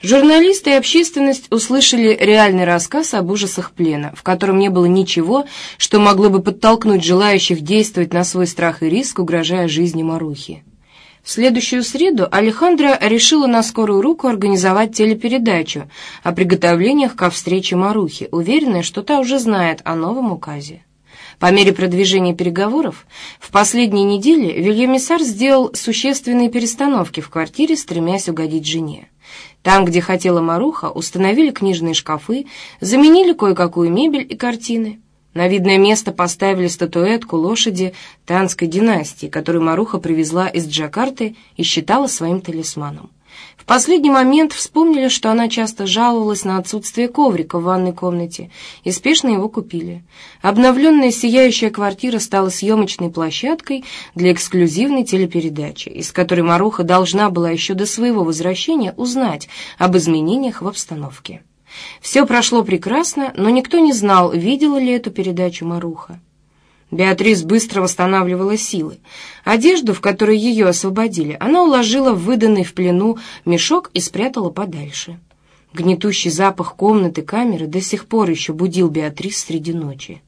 Журналисты и общественность услышали реальный рассказ об ужасах плена, в котором не было ничего, что могло бы подтолкнуть желающих действовать на свой страх и риск, угрожая жизни Марухи. В следующую среду Алехандро решила на скорую руку организовать телепередачу о приготовлениях ко встрече Марухи, уверенная, что та уже знает о новом указе. По мере продвижения переговоров, в последние недели Вильямисар сделал существенные перестановки в квартире, стремясь угодить жене. Там, где хотела Маруха, установили книжные шкафы, заменили кое-какую мебель и картины. На видное место поставили статуэтку лошади Танской династии, которую Маруха привезла из Джакарты и считала своим талисманом. Последний момент вспомнили, что она часто жаловалась на отсутствие коврика в ванной комнате, и спешно его купили. Обновленная сияющая квартира стала съемочной площадкой для эксклюзивной телепередачи, из которой Маруха должна была еще до своего возвращения узнать об изменениях в обстановке. Все прошло прекрасно, но никто не знал, видела ли эту передачу Маруха. Беатрис быстро восстанавливала силы. Одежду, в которой ее освободили, она уложила в выданный в плену мешок и спрятала подальше. Гнетущий запах комнаты камеры до сих пор еще будил Беатрис среди ночи.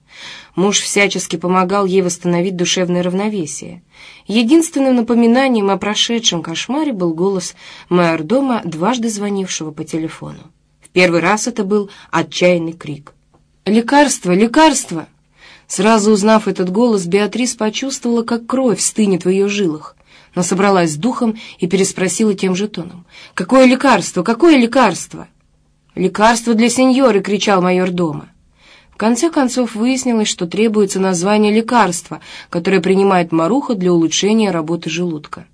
Муж всячески помогал ей восстановить душевное равновесие. Единственным напоминанием о прошедшем кошмаре был голос майордома, дважды звонившего по телефону. В первый раз это был отчаянный крик. «Лекарство! Лекарство!» Сразу узнав этот голос, Беатрис почувствовала, как кровь стынет в ее жилах, но собралась с духом и переспросила тем же тоном. «Какое лекарство? Какое лекарство?» «Лекарство для сеньоры!» — кричал майор дома. В конце концов выяснилось, что требуется название лекарства, которое принимает Маруха для улучшения работы желудка.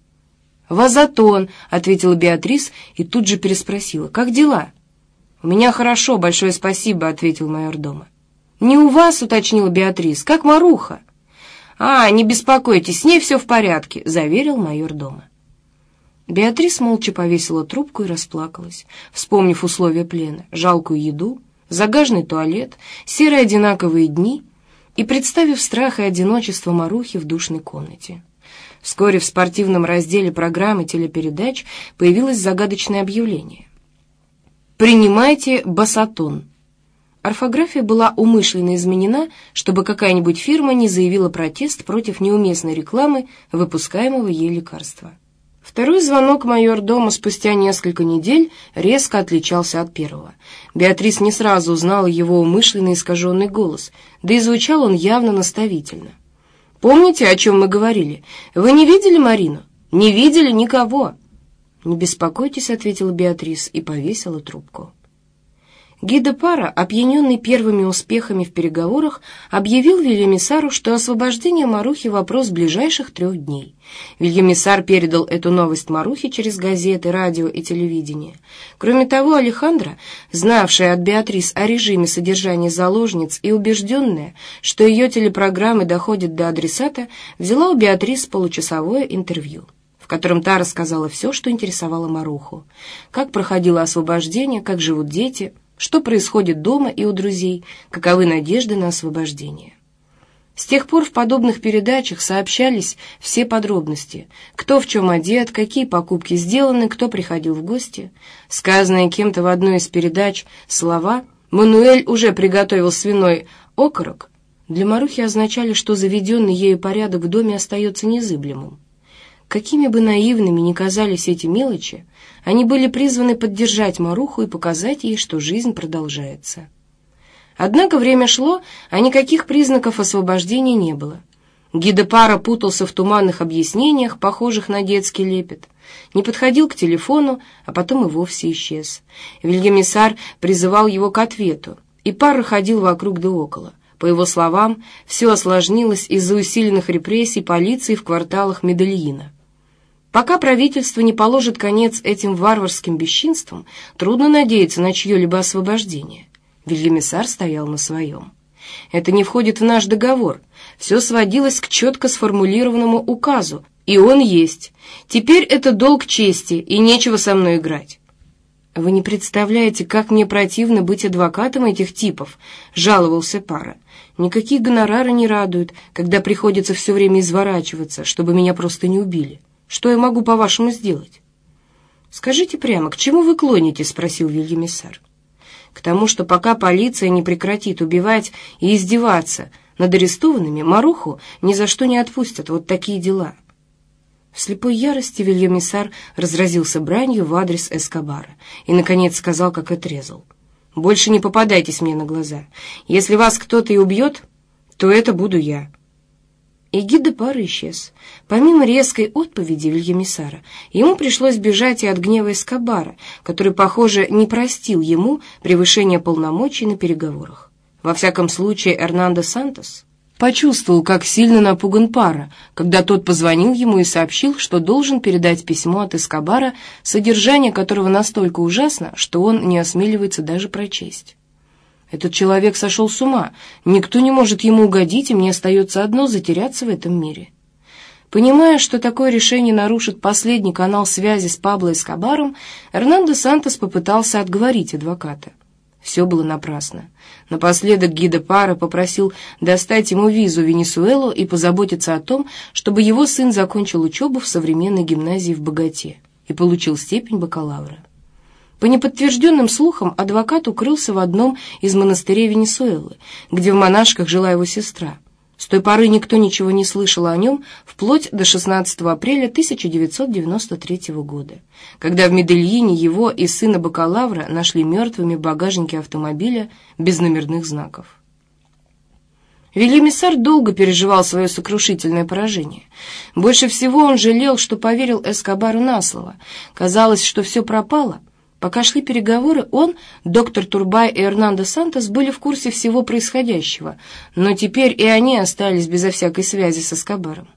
«Вазотон», — ответила Беатрис и тут же переспросила. «Как дела?» «У меня хорошо, большое спасибо», — ответил майор дома. «Не у вас», — уточнила Беатрис, — «как Маруха». «А, не беспокойтесь, с ней все в порядке», — заверил майор дома. Беатрис молча повесила трубку и расплакалась, вспомнив условия плена, жалкую еду, загаженный туалет, серые одинаковые дни и представив страх и одиночество Марухи в душной комнате. Вскоре в спортивном разделе программы телепередач появилось загадочное объявление. «Принимайте басатон». Орфография была умышленно изменена, чтобы какая-нибудь фирма не заявила протест против неуместной рекламы выпускаемого ей лекарства. Второй звонок майор дома спустя несколько недель резко отличался от первого. Беатрис не сразу узнала его умышленно искаженный голос, да и звучал он явно наставительно. «Помните, о чем мы говорили? Вы не видели Марину? Не видели никого?» «Не беспокойтесь», — ответила Беатрис и повесила трубку. Гида Пара, опьяненный первыми успехами в переговорах, объявил Вильямисару, что освобождение Марухи – вопрос ближайших трех дней. Вильямисар передал эту новость Марухе через газеты, радио и телевидение. Кроме того, Алехандро, знавшая от Беатрис о режиме содержания заложниц и убежденная, что ее телепрограммы доходят до адресата, взяла у Беатрис получасовое интервью в котором та рассказала все, что интересовало Маруху. Как проходило освобождение, как живут дети – что происходит дома и у друзей, каковы надежды на освобождение. С тех пор в подобных передачах сообщались все подробности, кто в чем одет, какие покупки сделаны, кто приходил в гости. Сказанные кем-то в одной из передач слова «Мануэль уже приготовил свиной окорок» для Марухи означали, что заведенный ею порядок в доме остается незыблемым. Какими бы наивными ни казались эти мелочи, они были призваны поддержать Маруху и показать ей, что жизнь продолжается. Однако время шло, а никаких признаков освобождения не было. Гидопара путался в туманных объяснениях, похожих на детский лепет, не подходил к телефону, а потом и вовсе исчез. Вильямисар призывал его к ответу, и пара ходил вокруг да около. По его словам, все осложнилось из-за усиленных репрессий полиции в кварталах Медельина. Пока правительство не положит конец этим варварским бесчинствам, трудно надеяться на чье-либо освобождение. Вильямисар стоял на своем. Это не входит в наш договор. Все сводилось к четко сформулированному указу, и он есть. Теперь это долг чести, и нечего со мной играть. «Вы не представляете, как мне противно быть адвокатом этих типов», — жаловался пара. «Никакие гонорары не радуют, когда приходится все время изворачиваться, чтобы меня просто не убили». Что я могу, по-вашему, сделать?» «Скажите прямо, к чему вы клоните?» — спросил Вильямисар. «К тому, что пока полиция не прекратит убивать и издеваться над арестованными, Маруху ни за что не отпустят. Вот такие дела». В слепой ярости Вильямисар разразился бранью в адрес Эскобара и, наконец, сказал, как отрезал. «Больше не попадайтесь мне на глаза. Если вас кто-то и убьет, то это буду я». И гид де пары исчез. Помимо резкой отповеди Вильямисара, ему пришлось бежать и от гнева Эскобара, который, похоже, не простил ему превышения полномочий на переговорах. Во всяком случае, Эрнандо Сантос почувствовал, как сильно напуган пара, когда тот позвонил ему и сообщил, что должен передать письмо от Эскобара, содержание которого настолько ужасно, что он не осмеливается даже прочесть. Этот человек сошел с ума. Никто не может ему угодить, и мне остается одно — затеряться в этом мире. Понимая, что такое решение нарушит последний канал связи с Пабло Эскобаром, Эрнандо Сантос попытался отговорить адвоката. Все было напрасно. Напоследок гида пара попросил достать ему визу в Венесуэлу и позаботиться о том, чтобы его сын закончил учебу в современной гимназии в Богате и получил степень бакалавра. По неподтвержденным слухам, адвокат укрылся в одном из монастырей Венесуэлы, где в монашках жила его сестра. С той поры никто ничего не слышал о нем вплоть до 16 апреля 1993 года, когда в Медельине его и сына бакалавра нашли мертвыми в багажнике автомобиля без номерных знаков. Велимиссар долго переживал свое сокрушительное поражение. Больше всего он жалел, что поверил Эскобару на слово. Казалось, что все пропало, Пока шли переговоры, он, доктор Турбай и Эрнандо Сантос были в курсе всего происходящего, но теперь и они остались безо всякой связи со Скобаром.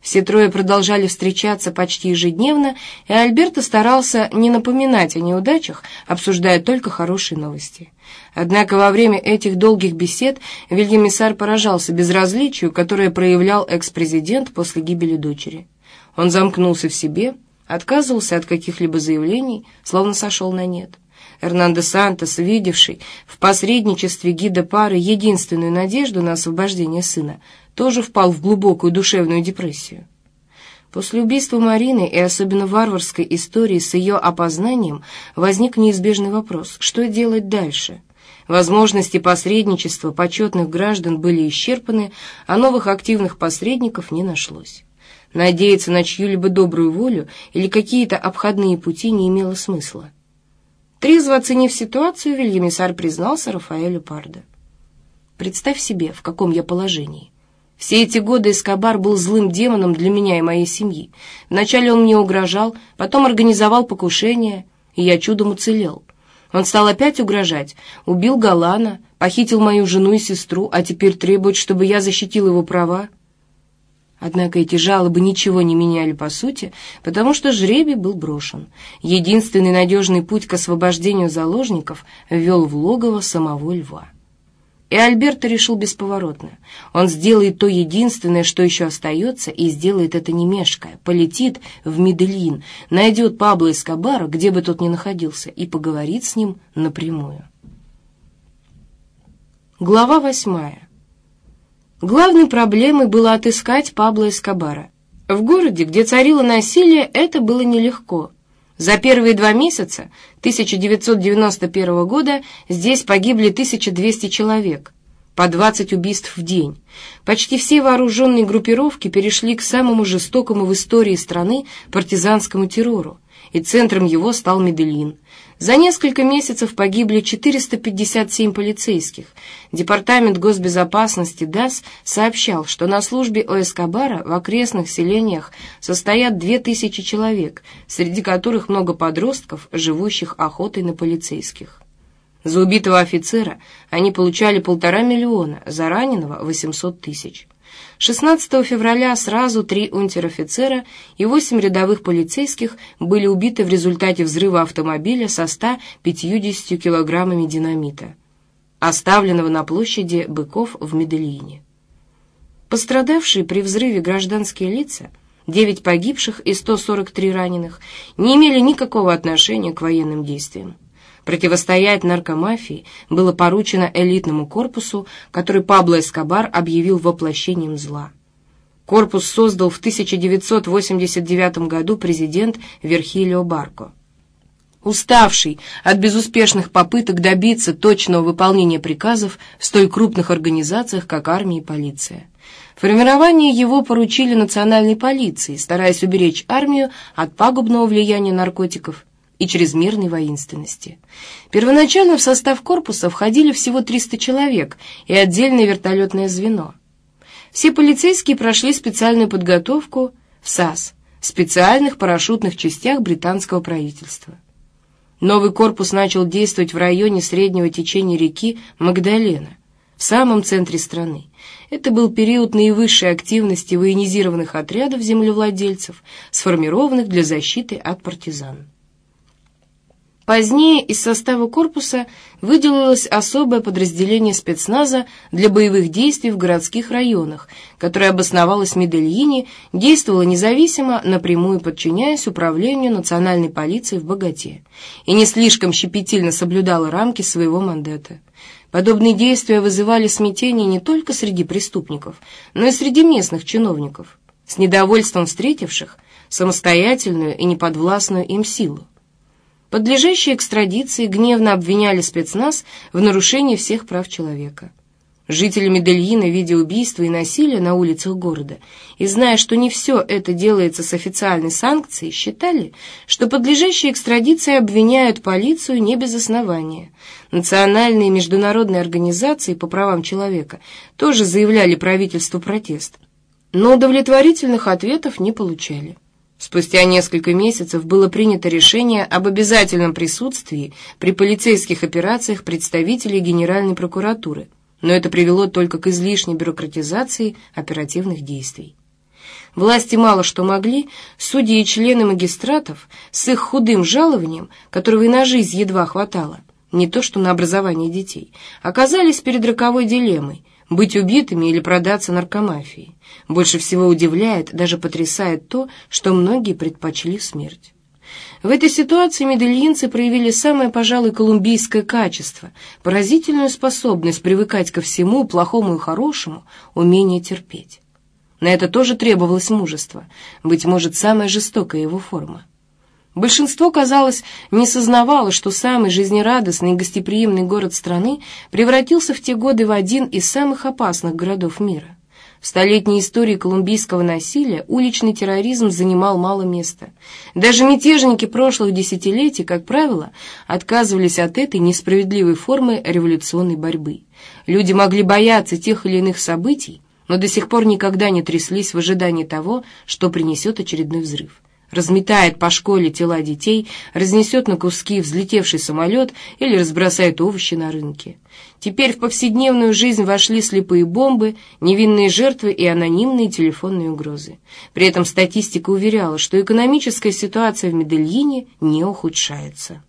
Все трое продолжали встречаться почти ежедневно, и Альберто старался не напоминать о неудачах, обсуждая только хорошие новости. Однако во время этих долгих бесед Вильямисар поражался безразличию, которое проявлял экс-президент после гибели дочери. Он замкнулся в себе, отказывался от каких-либо заявлений, словно сошел на нет. Эрнандо Сантос, видевший в посредничестве гида пары единственную надежду на освобождение сына, тоже впал в глубокую душевную депрессию. После убийства Марины и особенно варварской истории с ее опознанием возник неизбежный вопрос, что делать дальше. Возможности посредничества почетных граждан были исчерпаны, а новых активных посредников не нашлось. Надеяться на чью-либо добрую волю или какие-то обходные пути не имело смысла. Трезво оценив ситуацию, Вильямисар признался Рафаэлю Пардо. «Представь себе, в каком я положении. Все эти годы Эскобар был злым демоном для меня и моей семьи. Вначале он мне угрожал, потом организовал покушение, и я чудом уцелел. Он стал опять угрожать, убил Галана, похитил мою жену и сестру, а теперь требует, чтобы я защитил его права. Однако эти жалобы ничего не меняли по сути, потому что жребий был брошен. Единственный надежный путь к освобождению заложников вел в логово самого льва. И Альберто решил бесповоротно. Он сделает то единственное, что еще остается, и сделает это не мешкая. Полетит в Медельин, найдет Пабло Эскобара, где бы тот ни находился, и поговорит с ним напрямую. Глава восьмая. Главной проблемой было отыскать Пабло Эскобара. В городе, где царило насилие, это было нелегко. За первые два месяца 1991 года здесь погибли 1200 человек, по 20 убийств в день. Почти все вооруженные группировки перешли к самому жестокому в истории страны партизанскому террору, и центром его стал Медельин. За несколько месяцев погибли 457 полицейских. Департамент госбезопасности ДАС сообщал, что на службе у в окрестных селениях состоят 2000 человек, среди которых много подростков, живущих охотой на полицейских. За убитого офицера они получали полтора миллиона, за раненого — 800 тысяч. 16 февраля сразу три унтер-офицера и восемь рядовых полицейских были убиты в результате взрыва автомобиля со 150 килограммами динамита, оставленного на площади Быков в Медельине. Пострадавшие при взрыве гражданские лица, 9 погибших и 143 раненых, не имели никакого отношения к военным действиям. Противостоять наркомафии было поручено элитному корпусу, который Пабло Эскобар объявил воплощением зла. Корпус создал в 1989 году президент Верхилио Барко. уставший от безуспешных попыток добиться точного выполнения приказов в столь крупных организациях, как армия и полиция. Формирование его поручили национальной полиции, стараясь уберечь армию от пагубного влияния наркотиков и чрезмерной воинственности. Первоначально в состав корпуса входили всего 300 человек и отдельное вертолетное звено. Все полицейские прошли специальную подготовку в САС, специальных парашютных частях британского правительства. Новый корпус начал действовать в районе среднего течения реки Магдалена, в самом центре страны. Это был период наивысшей активности военизированных отрядов землевладельцев, сформированных для защиты от партизан. Позднее из состава корпуса выделилось особое подразделение спецназа для боевых действий в городских районах, которое обосновалось в Медельине, действовало независимо, напрямую подчиняясь управлению национальной полиции в Богате, и не слишком щепетильно соблюдало рамки своего мандата. Подобные действия вызывали смятение не только среди преступников, но и среди местных чиновников, с недовольством встретивших самостоятельную и неподвластную им силу. Подлежащие экстрадиции гневно обвиняли спецназ в нарушении всех прав человека. Жители Медельина, видя убийства и насилие на улицах города, и зная, что не все это делается с официальной санкцией, считали, что подлежащие экстрадиции обвиняют полицию не без основания. Национальные и международные организации по правам человека тоже заявляли правительству протест, но удовлетворительных ответов не получали. Спустя несколько месяцев было принято решение об обязательном присутствии при полицейских операциях представителей Генеральной прокуратуры, но это привело только к излишней бюрократизации оперативных действий. Власти мало что могли, судьи и члены магистратов с их худым жалованием, которого и на жизнь едва хватало, не то что на образование детей, оказались перед роковой дилеммой – быть убитыми или продаться наркомафии. Больше всего удивляет, даже потрясает то, что многие предпочли смерть. В этой ситуации медельинцы проявили самое, пожалуй, колумбийское качество, поразительную способность привыкать ко всему, плохому и хорошему, умение терпеть. На это тоже требовалось мужество, быть может, самая жестокая его форма. Большинство, казалось, не сознавало, что самый жизнерадостный и гостеприимный город страны превратился в те годы в один из самых опасных городов мира. В столетней истории колумбийского насилия уличный терроризм занимал мало места. Даже мятежники прошлых десятилетий, как правило, отказывались от этой несправедливой формы революционной борьбы. Люди могли бояться тех или иных событий, но до сих пор никогда не тряслись в ожидании того, что принесет очередной взрыв разметает по школе тела детей, разнесет на куски взлетевший самолет или разбросает овощи на рынке. Теперь в повседневную жизнь вошли слепые бомбы, невинные жертвы и анонимные телефонные угрозы. При этом статистика уверяла, что экономическая ситуация в Медельине не ухудшается.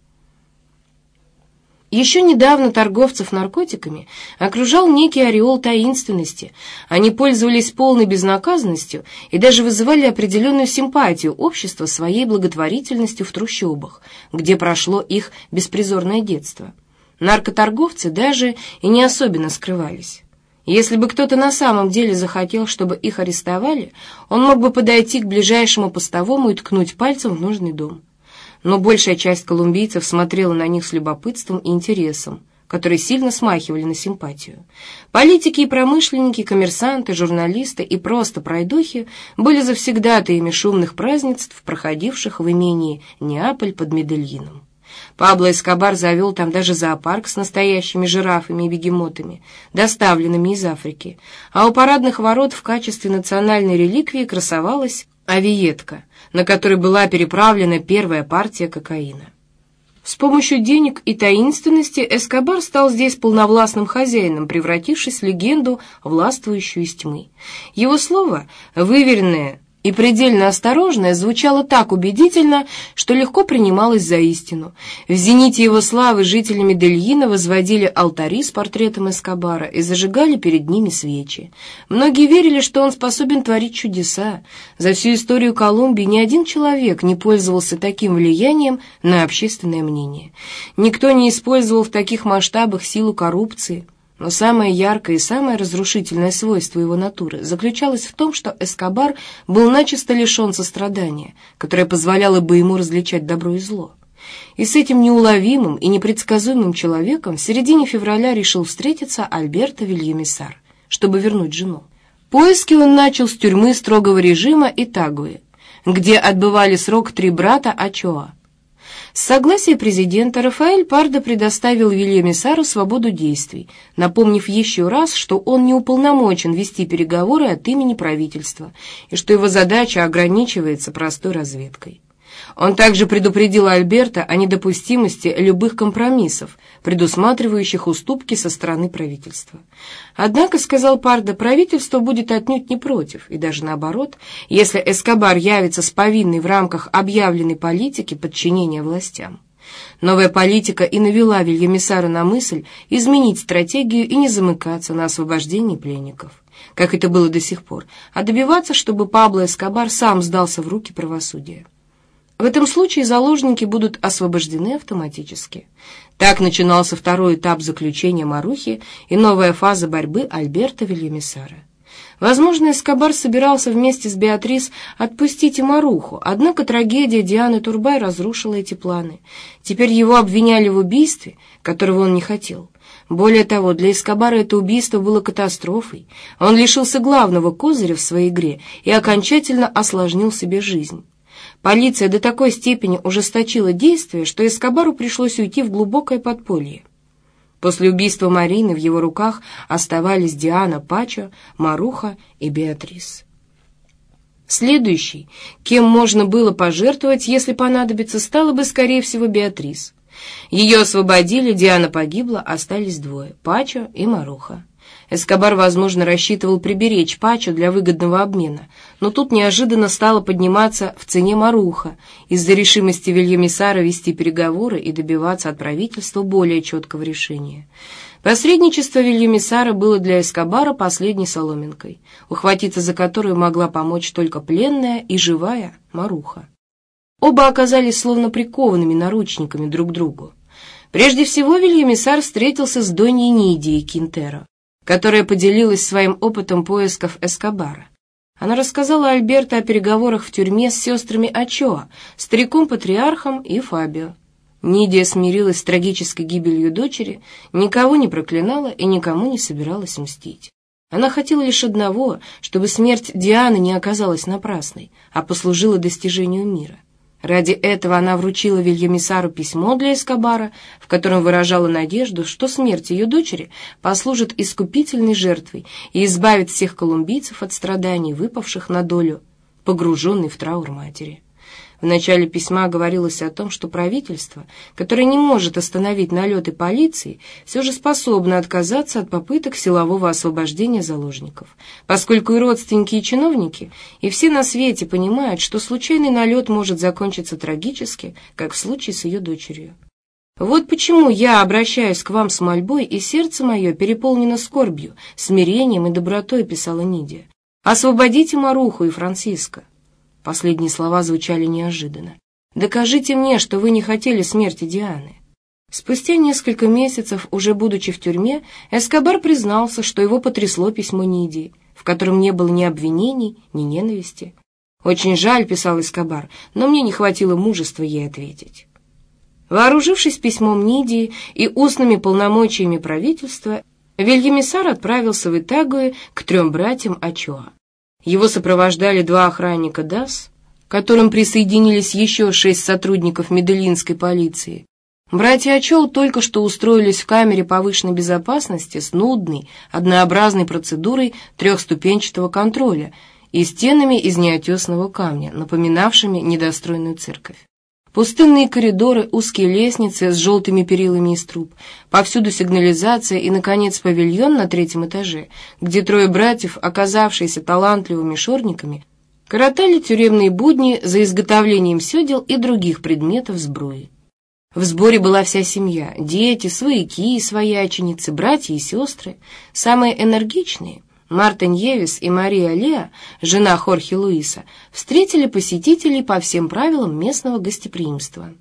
Еще недавно торговцев наркотиками окружал некий ореол таинственности. Они пользовались полной безнаказанностью и даже вызывали определенную симпатию общества своей благотворительностью в трущобах, где прошло их беспризорное детство. Наркоторговцы даже и не особенно скрывались. Если бы кто-то на самом деле захотел, чтобы их арестовали, он мог бы подойти к ближайшему постовому и ткнуть пальцем в нужный дом но большая часть колумбийцев смотрела на них с любопытством и интересом, которые сильно смахивали на симпатию. Политики и промышленники, коммерсанты, журналисты и просто пройдохи были завсегдатаями шумных празднеств, проходивших в имении Неаполь под Медельином. Пабло Эскобар завел там даже зоопарк с настоящими жирафами и бегемотами, доставленными из Африки, а у парадных ворот в качестве национальной реликвии красовалась авиетка, на которой была переправлена первая партия кокаина. С помощью денег и таинственности Эскобар стал здесь полновластным хозяином, превратившись в легенду, властвующую из тьмы. Его слово, выверенное и предельно осторожное звучало так убедительно, что легко принималось за истину. В зените его славы жители Медельина возводили алтари с портретом Эскобара и зажигали перед ними свечи. Многие верили, что он способен творить чудеса. За всю историю Колумбии ни один человек не пользовался таким влиянием на общественное мнение. Никто не использовал в таких масштабах силу коррупции – но самое яркое и самое разрушительное свойство его натуры заключалось в том, что Эскобар был начисто лишен сострадания, которое позволяло бы ему различать добро и зло. И с этим неуловимым и непредсказуемым человеком в середине февраля решил встретиться Альберто Вильямисар, чтобы вернуть жену. Поиски он начал с тюрьмы строгого режима Итагуи, где отбывали срок три брата Ачоа. С согласия президента Рафаэль Пардо предоставил Вильямисару свободу действий, напомнив еще раз, что он не уполномочен вести переговоры от имени правительства и что его задача ограничивается простой разведкой. Он также предупредил Альберта о недопустимости любых компромиссов, предусматривающих уступки со стороны правительства. Однако, сказал Пардо, правительство будет отнюдь не против, и даже наоборот, если Эскобар явится с повинной в рамках объявленной политики подчинения властям. Новая политика и навела Вильямисара на мысль изменить стратегию и не замыкаться на освобождении пленников, как это было до сих пор, а добиваться, чтобы Пабло Эскобар сам сдался в руки правосудия. В этом случае заложники будут освобождены автоматически. Так начинался второй этап заключения Марухи и новая фаза борьбы Альберта Вильямисара. Возможно, Эскобар собирался вместе с Беатрис отпустить и Маруху, однако трагедия Дианы Турбай разрушила эти планы. Теперь его обвиняли в убийстве, которого он не хотел. Более того, для Эскобара это убийство было катастрофой. Он лишился главного козыря в своей игре и окончательно осложнил себе жизнь. Полиция до такой степени ужесточила действия, что Эскобару пришлось уйти в глубокое подполье. После убийства Марины в его руках оставались Диана Пачо, Маруха и Беатрис. Следующий, кем можно было пожертвовать, если понадобится, стала бы, скорее всего, Беатрис. Ее освободили, Диана погибла, остались двое — Пачо и Маруха. Эскобар, возможно, рассчитывал приберечь Пачо для выгодного обмена, но тут неожиданно стало подниматься в цене Маруха из-за решимости Вильямисара вести переговоры и добиваться от правительства более четкого решения. Посредничество Вильямисара было для Эскобара последней соломинкой, ухватиться за которую могла помочь только пленная и живая Маруха. Оба оказались словно прикованными наручниками друг к другу. Прежде всего Вильямисар встретился с Доньей Нидией Кинтеро, которая поделилась своим опытом поисков Эскобара. Она рассказала Альберто о переговорах в тюрьме с сестрами Ачоа, стариком-патриархом и Фабио. Нидия смирилась с трагической гибелью дочери, никого не проклинала и никому не собиралась мстить. Она хотела лишь одного, чтобы смерть Дианы не оказалась напрасной, а послужила достижению мира. Ради этого она вручила Вильямисару письмо для Эскобара, в котором выражала надежду, что смерть ее дочери послужит искупительной жертвой и избавит всех колумбийцев от страданий, выпавших на долю, погруженной в траур матери. В начале письма говорилось о том, что правительство, которое не может остановить налеты полиции, все же способно отказаться от попыток силового освобождения заложников, поскольку и родственники, и чиновники, и все на свете понимают, что случайный налет может закончиться трагически, как в случае с ее дочерью. Вот почему я обращаюсь к вам с мольбой, и сердце мое переполнено скорбью, смирением и добротой, писала Нидия. Освободите Маруху и Франциска. Последние слова звучали неожиданно. «Докажите мне, что вы не хотели смерти Дианы». Спустя несколько месяцев, уже будучи в тюрьме, Эскобар признался, что его потрясло письмо Нидии, в котором не было ни обвинений, ни ненависти. «Очень жаль», — писал Эскобар, — «но мне не хватило мужества ей ответить». Вооружившись письмом Нидии и устными полномочиями правительства, Вильямисар отправился в Итагуэ к трем братьям Ачоа. Его сопровождали два охранника ДАС, к которым присоединились еще шесть сотрудников меделинской полиции. Братья Очел только что устроились в камере повышенной безопасности с нудной, однообразной процедурой трехступенчатого контроля и стенами из неотесного камня, напоминавшими недостроенную церковь. Пустынные коридоры, узкие лестницы с желтыми перилами из труб, повсюду сигнализация и, наконец, павильон на третьем этаже, где трое братьев, оказавшиеся талантливыми шорниками, коротали тюремные будни за изготовлением седел и других предметов сброи. В сборе была вся семья, дети, свояки и свояченицы, братья и сестры, самые энергичные, Марта Ньевис и Мария Леа, жена Хорхе Луиса, встретили посетителей по всем правилам местного гостеприимства.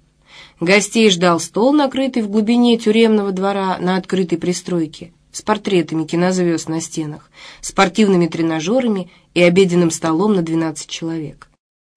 Гостей ждал стол, накрытый в глубине тюремного двора на открытой пристройке, с портретами кинозвезд на стенах, спортивными тренажерами и обеденным столом на 12 человек.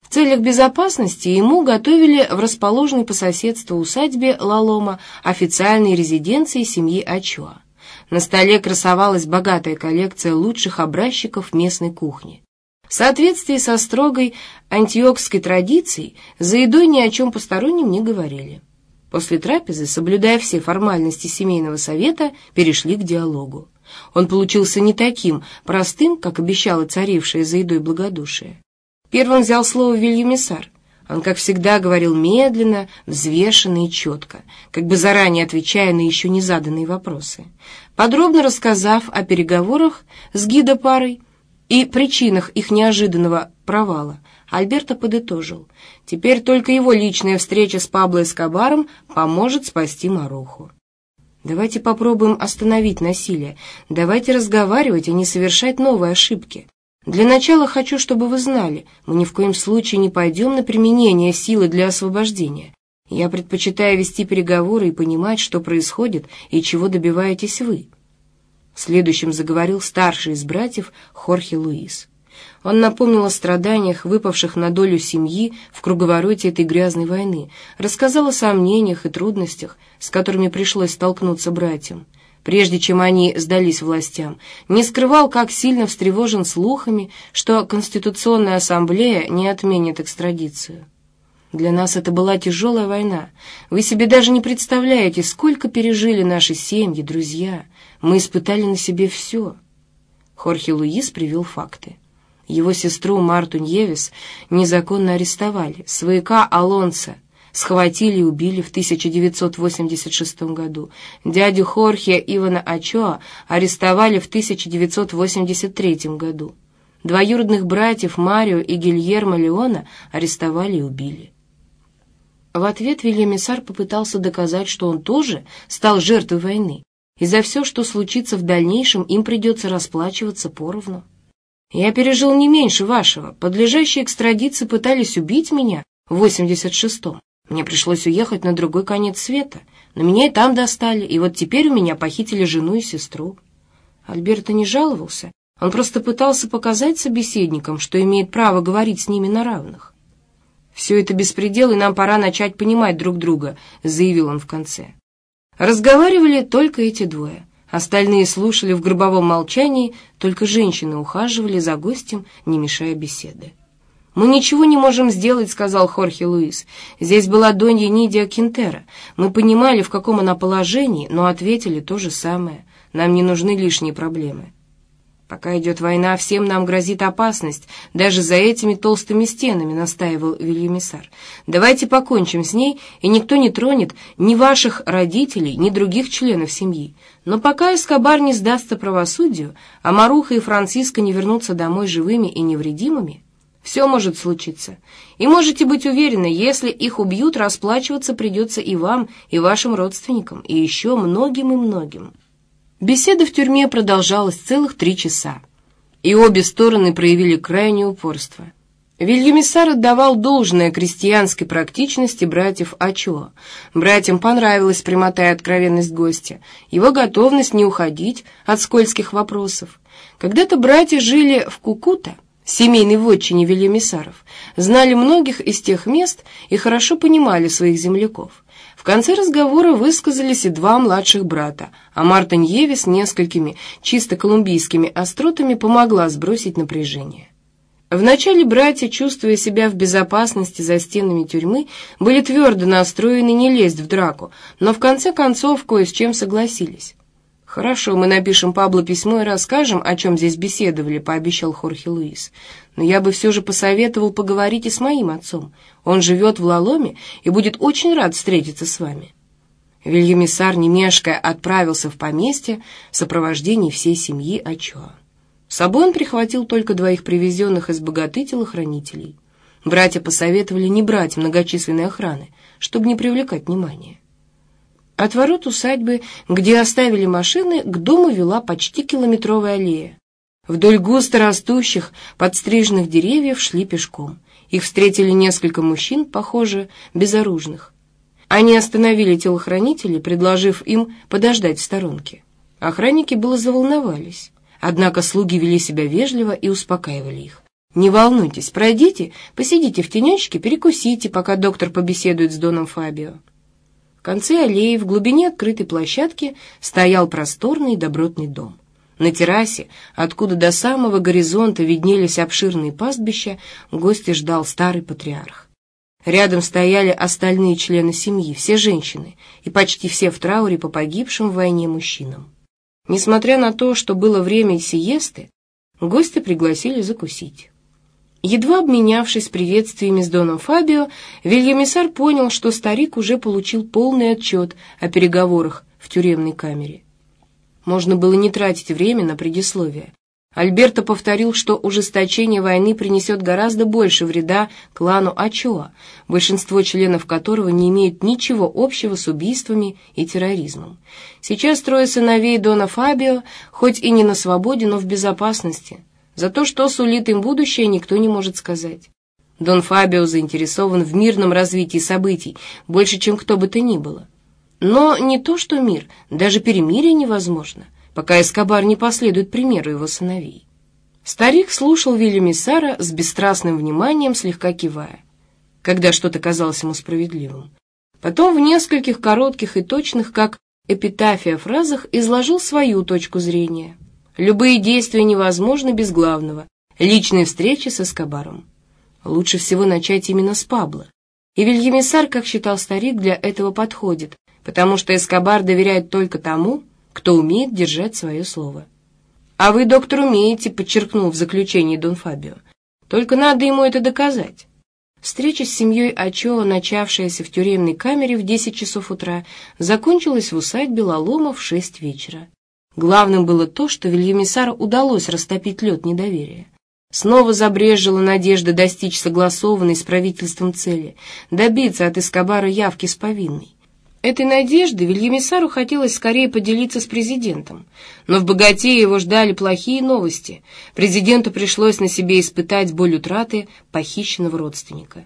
В целях безопасности ему готовили в расположенной по соседству усадьбе Лалома официальной резиденции семьи Ачуа. На столе красовалась богатая коллекция лучших образчиков местной кухни. В соответствии со строгой антиокской традицией, за едой ни о чем постороннем не говорили. После трапезы, соблюдая все формальности семейного совета, перешли к диалогу. Он получился не таким простым, как обещало царившее за едой благодушие. Первым взял слово Вильямисар. Он, как всегда, говорил медленно, взвешенно и четко, как бы заранее отвечая на еще не заданные вопросы. Подробно рассказав о переговорах с гидопарой и причинах их неожиданного провала, Альберто подытожил. Теперь только его личная встреча с Пабло Эскобаром поможет спасти Маруху. Давайте попробуем остановить насилие. Давайте разговаривать, а не совершать новые ошибки. Для начала хочу, чтобы вы знали, мы ни в коем случае не пойдем на применение силы для освобождения. Я предпочитаю вести переговоры и понимать, что происходит и чего добиваетесь вы. Следующим заговорил старший из братьев Хорхе Луис. Он напомнил о страданиях, выпавших на долю семьи в круговороте этой грязной войны, рассказал о сомнениях и трудностях, с которыми пришлось столкнуться братьям прежде чем они сдались властям, не скрывал, как сильно встревожен слухами, что Конституционная Ассамблея не отменит экстрадицию. Для нас это была тяжелая война. Вы себе даже не представляете, сколько пережили наши семьи, друзья. Мы испытали на себе все. Хорхе Луис привел факты. Его сестру Марту Ньевис незаконно арестовали, свояка Алонса, схватили и убили в 1986 году. Дядю Хорхе Ивана Ачоа арестовали в 1983 году. Двоюродных братьев Марио и Гильермо Леона арестовали и убили. В ответ Вильямисар попытался доказать, что он тоже стал жертвой войны, и за все, что случится в дальнейшем, им придется расплачиваться поровну. Я пережил не меньше вашего. Подлежащие экстрадиции пытались убить меня в 86-м. Мне пришлось уехать на другой конец света, но меня и там достали, и вот теперь у меня похитили жену и сестру. Альберто не жаловался, он просто пытался показать собеседникам, что имеет право говорить с ними на равных. «Все это беспредел, и нам пора начать понимать друг друга», — заявил он в конце. Разговаривали только эти двое. Остальные слушали в гробовом молчании, только женщины ухаживали за гостем, не мешая беседы. «Мы ничего не можем сделать», — сказал Хорхе Луис. «Здесь была Донья Нидия Кентера. Мы понимали, в каком она положении, но ответили то же самое. Нам не нужны лишние проблемы». «Пока идет война, всем нам грозит опасность, даже за этими толстыми стенами», — настаивал Вильямисар. «Давайте покончим с ней, и никто не тронет ни ваших родителей, ни других членов семьи. Но пока Эскобар не сдастся правосудию, а Маруха и Франциска не вернутся домой живыми и невредимыми...» Все может случиться. И можете быть уверены, если их убьют, расплачиваться придется и вам, и вашим родственникам, и еще многим и многим. Беседа в тюрьме продолжалась целых три часа, и обе стороны проявили крайнее упорство. Вильямисар отдавал должное крестьянской практичности братьев Ачо. Братьям понравилась прямота и откровенность гостя, его готовность не уходить от скользких вопросов. Когда-то братья жили в Кукута, семейной вотчине Вильямисаров, знали многих из тех мест и хорошо понимали своих земляков. В конце разговора высказались и два младших брата, а Марта Ньеви с несколькими чисто колумбийскими остротами помогла сбросить напряжение. Вначале братья, чувствуя себя в безопасности за стенами тюрьмы, были твердо настроены не лезть в драку, но в конце концов кое с чем согласились. «Хорошо, мы напишем Пабло письмо и расскажем, о чем здесь беседовали», — пообещал Хорхе Луис. «Но я бы все же посоветовал поговорить и с моим отцом. Он живет в Лаломе и будет очень рад встретиться с вами». Вильямисар, не мешкая, отправился в поместье в сопровождении всей семьи Ачоа. С собой он прихватил только двоих привезенных из богаты телохранителей. Братья посоветовали не брать многочисленной охраны, чтобы не привлекать внимания. От ворот усадьбы, где оставили машины, к дому вела почти километровая аллея. Вдоль густо растущих, подстриженных деревьев шли пешком. Их встретили несколько мужчин, похоже, безоружных. Они остановили телохранителей, предложив им подождать в сторонке. Охранники было заволновались, однако слуги вели себя вежливо и успокаивали их. Не волнуйтесь, пройдите, посидите в тенечке, перекусите, пока доктор побеседует с Доном Фабио. Конце аллеи, в глубине открытой площадки, стоял просторный добротный дом. На террасе, откуда до самого горизонта виднелись обширные пастбища, гостя ждал старый патриарх. Рядом стояли остальные члены семьи, все женщины, и почти все в трауре по погибшим в войне мужчинам. Несмотря на то, что было время сиесты, гостя пригласили закусить. Едва обменявшись приветствиями с Доном Фабио, Вильямисар понял, что старик уже получил полный отчет о переговорах в тюремной камере. Можно было не тратить время на предисловие. Альберто повторил, что ужесточение войны принесет гораздо больше вреда клану Ачоа, большинство членов которого не имеют ничего общего с убийствами и терроризмом. Сейчас трое сыновей Дона Фабио, хоть и не на свободе, но в безопасности. За то, что сулит им будущее, никто не может сказать. Дон Фабио заинтересован в мирном развитии событий, больше, чем кто бы то ни было. Но не то что мир, даже перемирие невозможно, пока Эскобар не последует примеру его сыновей. Старик слушал Вильямисара с бесстрастным вниманием, слегка кивая, когда что-то казалось ему справедливым. Потом в нескольких коротких и точных, как эпитафия фразах, изложил свою точку зрения. Любые действия невозможны без главного — личной встречи с Эскобаром. Лучше всего начать именно с Пабло. И Вильямисар, как считал старик, для этого подходит, потому что Эскобар доверяет только тому, кто умеет держать свое слово. «А вы, доктор, умеете», — подчеркнул в заключении Дон Фабио. «Только надо ему это доказать». Встреча с семьей Ачоа, начавшаяся в тюремной камере в 10 часов утра, закончилась в усадьбе Лалома в 6 вечера. Главным было то, что Вильямисару удалось растопить лед недоверия. Снова забрежила надежда достичь согласованной с правительством цели, добиться от Эскобара явки с повинной. Этой надежды Вильямисару хотелось скорее поделиться с президентом, но в богате его ждали плохие новости. Президенту пришлось на себе испытать боль утраты похищенного родственника.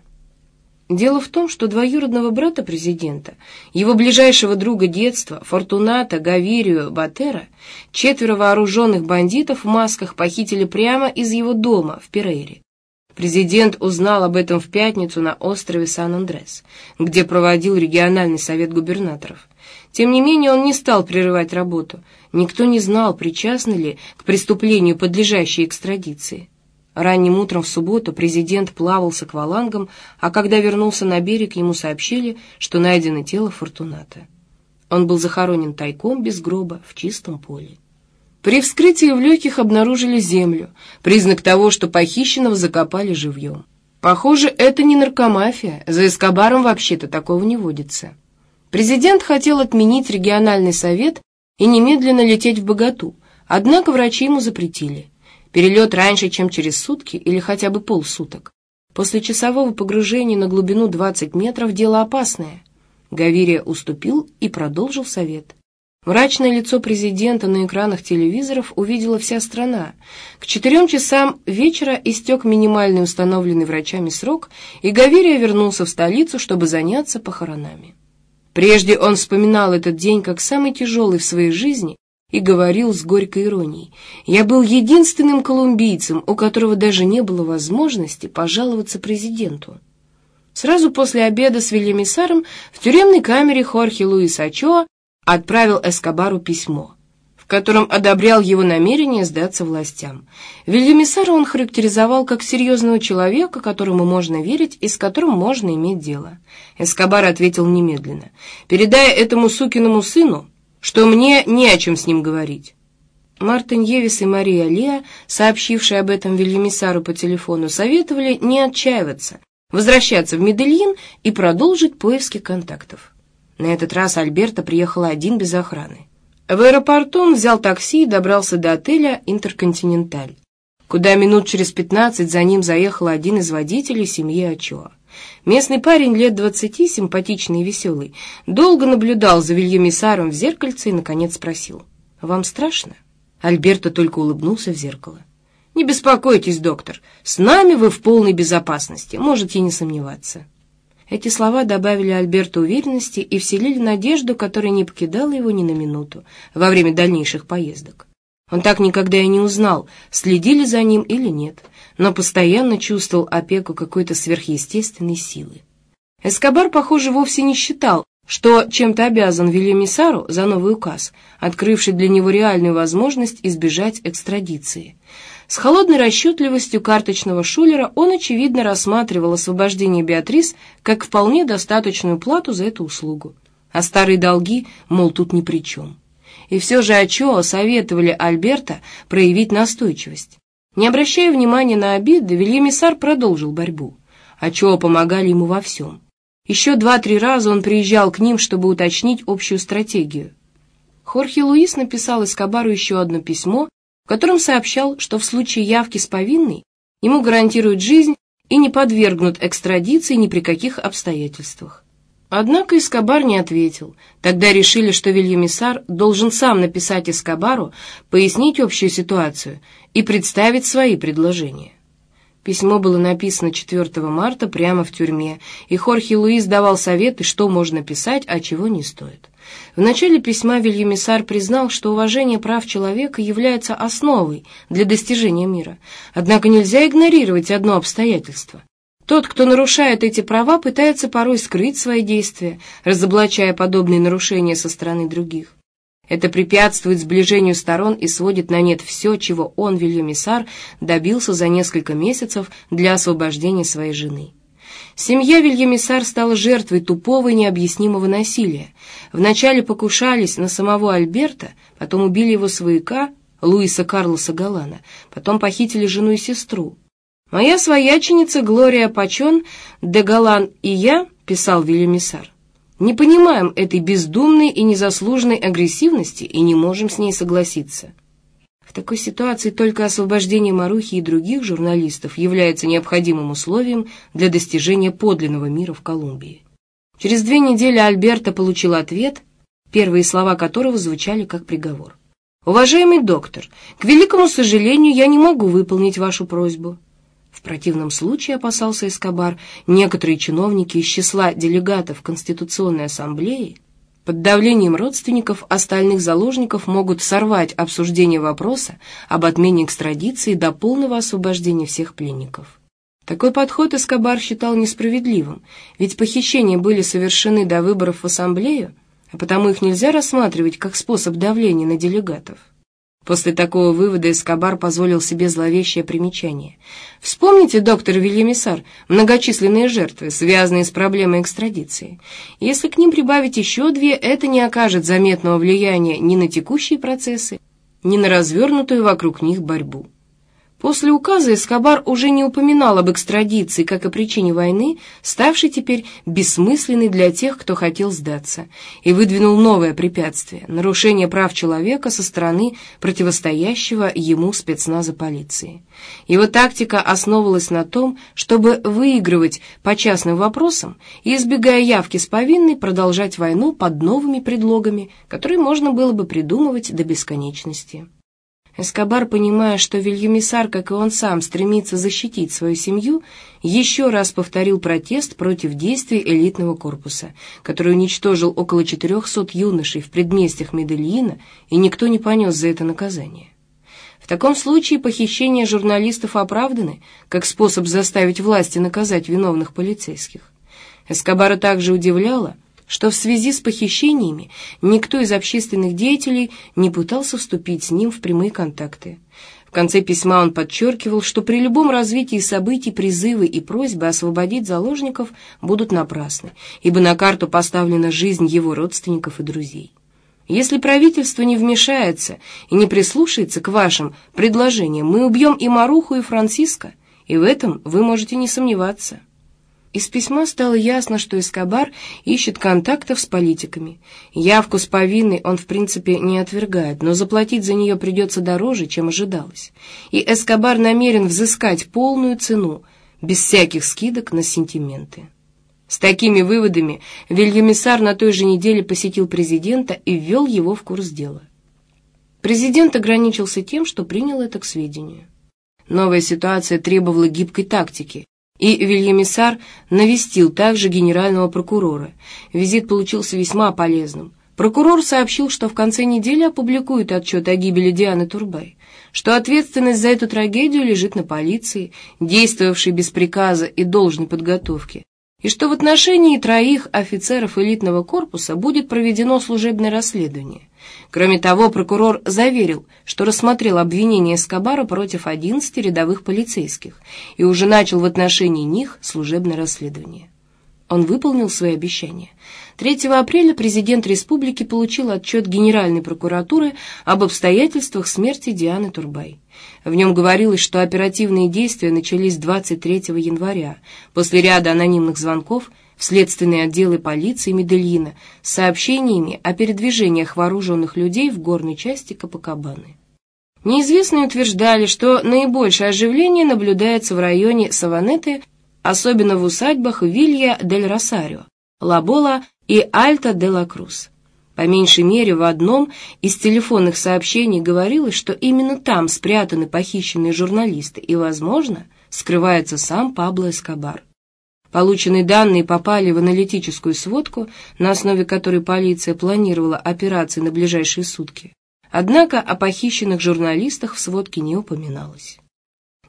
Дело в том, что двоюродного брата президента, его ближайшего друга детства, Фортуната Гавирию Батера, четверо вооруженных бандитов в масках похитили прямо из его дома в Перейре. Президент узнал об этом в пятницу на острове Сан-Андрес, где проводил региональный совет губернаторов. Тем не менее он не стал прерывать работу. Никто не знал, причастны ли к преступлению подлежащей экстрадиции. Ранним утром в субботу президент плавал с аквалангом, а когда вернулся на берег, ему сообщили, что найдено тело Фортуната. Он был захоронен тайком без гроба в чистом поле. При вскрытии в легких обнаружили землю, признак того, что похищенного закопали живьем. Похоже, это не наркомафия, за Эскобаром вообще-то такого не водится. Президент хотел отменить региональный совет и немедленно лететь в Богату, однако врачи ему запретили. Перелет раньше, чем через сутки или хотя бы полсуток. После часового погружения на глубину 20 метров дело опасное. Гавирия уступил и продолжил совет. Мрачное лицо президента на экранах телевизоров увидела вся страна. К четырем часам вечера истек минимальный установленный врачами срок, и Гавирия вернулся в столицу, чтобы заняться похоронами. Прежде он вспоминал этот день как самый тяжелый в своей жизни и говорил с горькой иронией. «Я был единственным колумбийцем, у которого даже не было возможности пожаловаться президенту». Сразу после обеда с Вильямисаром в тюремной камере Хорхе Луис Ачоа отправил Эскобару письмо, в котором одобрял его намерение сдаться властям. Вильямисара он характеризовал как серьезного человека, которому можно верить и с которым можно иметь дело. Эскобар ответил немедленно, передая этому сукиному сыну, что мне не о чем с ним говорить. Мартин Евис и Мария Леа, сообщившие об этом Вильямисару по телефону, советовали не отчаиваться, возвращаться в Медельин и продолжить поиски контактов. На этот раз Альберто приехал один без охраны. В аэропорту он взял такси и добрался до отеля «Интерконтиненталь», куда минут через пятнадцать за ним заехал один из водителей семьи Ачоа. Местный парень лет двадцати, симпатичный и веселый, долго наблюдал за Вильямисаром в зеркальце и, наконец, спросил, «Вам страшно?» Альберто только улыбнулся в зеркало. «Не беспокойтесь, доктор, с нами вы в полной безопасности, можете не сомневаться». Эти слова добавили Альберту уверенности и вселили надежду, которая не покидала его ни на минуту во время дальнейших поездок. Он так никогда и не узнал, следили за ним или нет, но постоянно чувствовал опеку какой-то сверхъестественной силы. Эскобар, похоже, вовсе не считал, что чем-то обязан Вильямисару за новый указ, открывший для него реальную возможность избежать экстрадиции. С холодной расчетливостью карточного шулера он, очевидно, рассматривал освобождение Беатрис как вполне достаточную плату за эту услугу. А старые долги, мол, тут ни при чем. И все же Ачоа советовали Альберта проявить настойчивость. Не обращая внимания на обиды, Вильямисар продолжил борьбу. Ачоа помогали ему во всем. Еще два-три раза он приезжал к ним, чтобы уточнить общую стратегию. Хорхе Луис написал Эскобару еще одно письмо, в котором сообщал, что в случае явки с повинной ему гарантируют жизнь и не подвергнут экстрадиции ни при каких обстоятельствах. Однако Эскобар не ответил. Тогда решили, что Вильямисар должен сам написать Эскобару, пояснить общую ситуацию и представить свои предложения. Письмо было написано 4 марта прямо в тюрьме, и Хорхе Луис давал советы, что можно писать, а чего не стоит. В начале письма Вильямисар признал, что уважение прав человека является основой для достижения мира. Однако нельзя игнорировать одно обстоятельство. Тот, кто нарушает эти права, пытается порой скрыть свои действия, разоблачая подобные нарушения со стороны других. Это препятствует сближению сторон и сводит на нет все, чего он, Вильямисар, добился за несколько месяцев для освобождения своей жены. Семья Вильямисар стала жертвой тупого и необъяснимого насилия. Вначале покушались на самого Альберта, потом убили его свояка, Луиса Карлоса Галана, потом похитили жену и сестру. «Моя свояченица Глория Пачон, де Галан и я», — писал Вильямисар, «не понимаем этой бездумной и незаслуженной агрессивности и не можем с ней согласиться». В такой ситуации только освобождение Марухи и других журналистов является необходимым условием для достижения подлинного мира в Колумбии. Через две недели Альберто получил ответ, первые слова которого звучали как приговор. «Уважаемый доктор, к великому сожалению, я не могу выполнить вашу просьбу. В противном случае, опасался Эскобар, некоторые чиновники из числа делегатов Конституционной Ассамблеи под давлением родственников остальных заложников могут сорвать обсуждение вопроса об отмене экстрадиции до полного освобождения всех пленников. Такой подход Эскобар считал несправедливым, ведь похищения были совершены до выборов в Ассамблею, а потому их нельзя рассматривать как способ давления на делегатов. После такого вывода Эскобар позволил себе зловещее примечание. Вспомните, доктор Вильямисар, многочисленные жертвы, связанные с проблемой экстрадиции. Если к ним прибавить еще две, это не окажет заметного влияния ни на текущие процессы, ни на развернутую вокруг них борьбу. После указа Эскобар уже не упоминал об экстрадиции как о причине войны, ставшей теперь бессмысленной для тех, кто хотел сдаться, и выдвинул новое препятствие – нарушение прав человека со стороны противостоящего ему спецназа полиции. Его тактика основывалась на том, чтобы выигрывать по частным вопросам и, избегая явки с повинной, продолжать войну под новыми предлогами, которые можно было бы придумывать до бесконечности. Эскобар, понимая, что Вильямисар, как и он сам, стремится защитить свою семью, еще раз повторил протест против действий элитного корпуса, который уничтожил около 400 юношей в предместьях Медельина, и никто не понес за это наказание. В таком случае похищения журналистов оправданы, как способ заставить власти наказать виновных полицейских. Эскобара также удивляло, что в связи с похищениями никто из общественных деятелей не пытался вступить с ним в прямые контакты. В конце письма он подчеркивал, что при любом развитии событий призывы и просьбы освободить заложников будут напрасны, ибо на карту поставлена жизнь его родственников и друзей. Если правительство не вмешается и не прислушается к вашим предложениям, мы убьем и Маруху, и Франциска, и в этом вы можете не сомневаться. Из письма стало ясно, что Эскобар ищет контактов с политиками. Явку с повинной он, в принципе, не отвергает, но заплатить за нее придется дороже, чем ожидалось. И Эскобар намерен взыскать полную цену, без всяких скидок на сентименты. С такими выводами Вильямисар на той же неделе посетил президента и ввел его в курс дела. Президент ограничился тем, что принял это к сведению. Новая ситуация требовала гибкой тактики, и Вильямисар навестил также генерального прокурора. Визит получился весьма полезным. Прокурор сообщил, что в конце недели опубликует отчет о гибели Дианы Турбай, что ответственность за эту трагедию лежит на полиции, действовавшей без приказа и должной подготовки, и что в отношении троих офицеров элитного корпуса будет проведено служебное расследование. Кроме того, прокурор заверил, что рассмотрел обвинение Эскобара против 11 рядовых полицейских и уже начал в отношении них служебное расследование. Он выполнил свои обещания. 3 апреля президент республики получил отчет Генеральной прокуратуры об обстоятельствах смерти Дианы Турбай. В нем говорилось, что оперативные действия начались 23 января, после ряда анонимных звонков следственные отделы полиции Медельина с сообщениями о передвижениях вооруженных людей в горной части Капакабаны. Неизвестные утверждали, что наибольшее оживление наблюдается в районе Саванеты, особенно в усадьбах Вилья дель Росарио, Лабола и Альта де ла Круз. По меньшей мере в одном из телефонных сообщений говорилось, что именно там спрятаны похищенные журналисты и, возможно, скрывается сам Пабло Эскобар. Полученные данные попали в аналитическую сводку, на основе которой полиция планировала операции на ближайшие сутки. Однако о похищенных журналистах в сводке не упоминалось.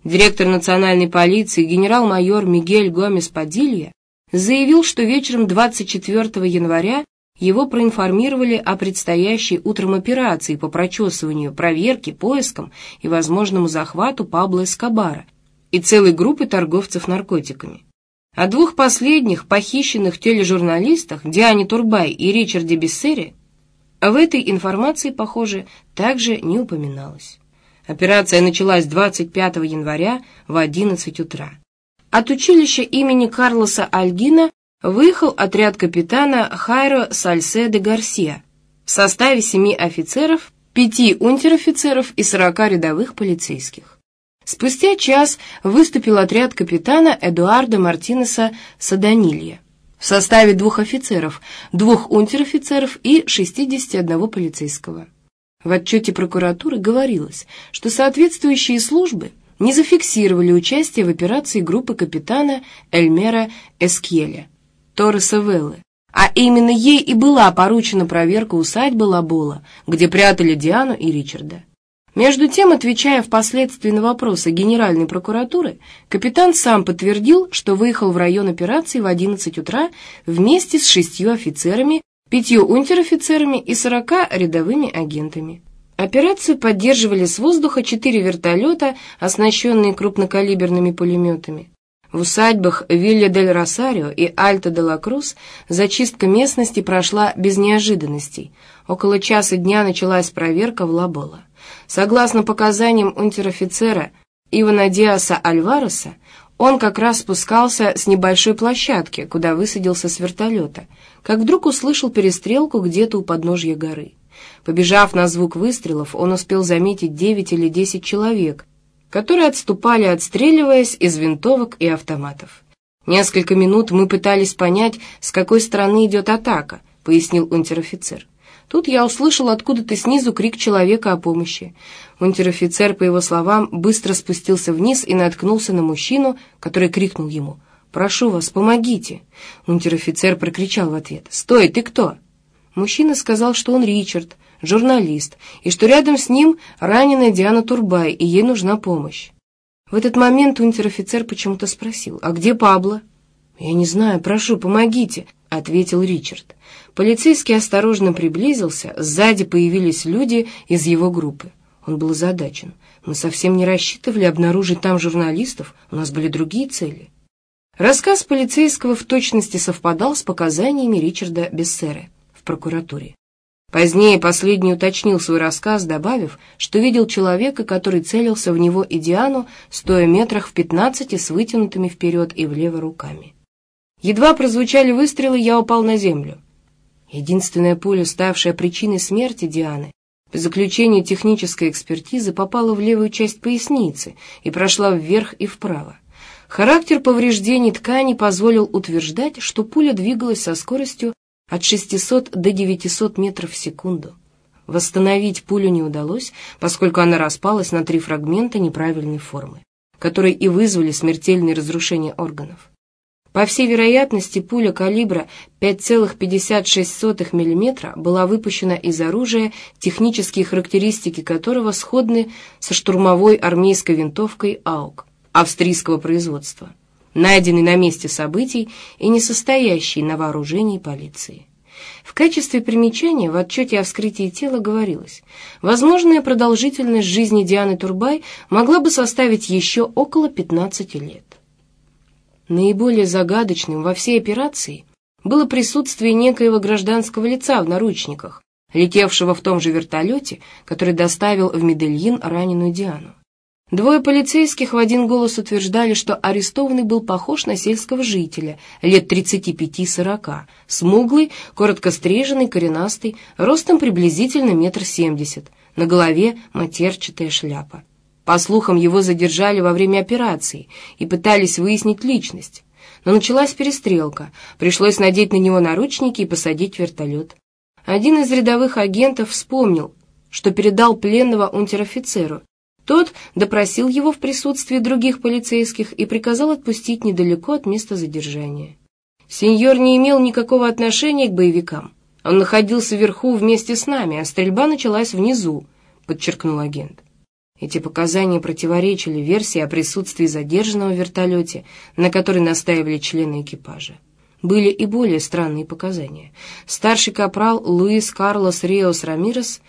Директор национальной полиции генерал-майор Мигель Гомес Падилья заявил, что вечером 24 января его проинформировали о предстоящей утром операции по прочесыванию, проверке, поискам и возможному захвату Пабло Эскобара и целой группы торговцев наркотиками. О двух последних похищенных тележурналистах Диане Турбай и Ричарде Бессере в этой информации, похоже, также не упоминалось. Операция началась 25 января в 11 утра. От училища имени Карлоса Альгина выехал отряд капитана Хайро Сальсе де Гарсия в составе семи офицеров, пяти унтер-офицеров и сорока рядовых полицейских. Спустя час выступил отряд капитана Эдуарда Мартинеса Саданилья в составе двух офицеров, двух унтер-офицеров и 61 полицейского. В отчете прокуратуры говорилось, что соответствующие службы не зафиксировали участие в операции группы капитана Эльмера Эскьеля, Торреса Веллы, а именно ей и была поручена проверка усадьбы Лабола, где прятали Диану и Ричарда. Между тем, отвечая впоследствии на вопросы Генеральной прокуратуры, капитан сам подтвердил, что выехал в район операции в 11 утра вместе с шестью офицерами, пятью унтер-офицерами и сорока рядовыми агентами. Операцию поддерживали с воздуха четыре вертолета, оснащенные крупнокалиберными пулеметами. В усадьбах Вилья дель Росарио и Альто де ла Круз зачистка местности прошла без неожиданностей. Около часа дня началась проверка в Лабола. Согласно показаниям унтер-офицера Ивана Диаса Альвареса, он как раз спускался с небольшой площадки, куда высадился с вертолета, как вдруг услышал перестрелку где-то у подножья горы. Побежав на звук выстрелов, он успел заметить девять или десять человек, которые отступали, отстреливаясь из винтовок и автоматов. «Несколько минут мы пытались понять, с какой стороны идет атака», — пояснил унтер-офицер. Тут я услышал откуда-то снизу крик человека о помощи. Унтер-офицер, по его словам, быстро спустился вниз и наткнулся на мужчину, который крикнул ему «Прошу вас, помогите!». Унтер-офицер прокричал в ответ «Стой, ты кто?». Мужчина сказал, что он Ричард, журналист, и что рядом с ним раненая Диана Турбай, и ей нужна помощь. В этот момент унтер-офицер почему-то спросил, «А где Пабло?» «Я не знаю, прошу, помогите», — ответил Ричард. Полицейский осторожно приблизился, сзади появились люди из его группы. Он был озадачен. Мы совсем не рассчитывали обнаружить там журналистов, у нас были другие цели. Рассказ полицейского в точности совпадал с показаниями Ричарда Бессера в прокуратуре. Позднее последний уточнил свой рассказ, добавив, что видел человека, который целился в него и Диану, стоя метрах в пятнадцати с вытянутыми вперед и влево руками. Едва прозвучали выстрелы, я упал на землю. Единственная пуля, ставшая причиной смерти Дианы, по заключению технической экспертизы попала в левую часть поясницы и прошла вверх и вправо. Характер повреждений ткани позволил утверждать, что пуля двигалась со скоростью от 600 до 900 метров в секунду. Восстановить пулю не удалось, поскольку она распалась на три фрагмента неправильной формы, которые и вызвали смертельные разрушения органов. По всей вероятности, пуля калибра 5,56 мм была выпущена из оружия, технические характеристики которого сходны со штурмовой армейской винтовкой АУК австрийского производства, найденной на месте событий и не состоящей на вооружении полиции. В качестве примечания в отчете о вскрытии тела говорилось, возможная продолжительность жизни Дианы Турбай могла бы составить еще около 15 лет. Наиболее загадочным во всей операции было присутствие некоего гражданского лица в наручниках, летевшего в том же вертолете, который доставил в Медельин раненую Диану. Двое полицейских в один голос утверждали, что арестованный был похож на сельского жителя, лет 35-40, смуглый, коротко стриженный, коренастый, ростом приблизительно метр семьдесят, на голове матерчатая шляпа. По слухам, его задержали во время операции и пытались выяснить личность. Но началась перестрелка, пришлось надеть на него наручники и посадить вертолет. Один из рядовых агентов вспомнил, что передал пленного унтер-офицеру, тот допросил его в присутствии других полицейских и приказал отпустить недалеко от места задержания. Сеньор не имел никакого отношения к боевикам. Он находился вверху вместе с нами, а стрельба началась внизу, подчеркнул агент. Эти показания противоречили версии о присутствии задержанного в вертолете, на которой настаивали члены экипажа. Были и более странные показания. Старший капрал Луис Карлос Риос Рамирес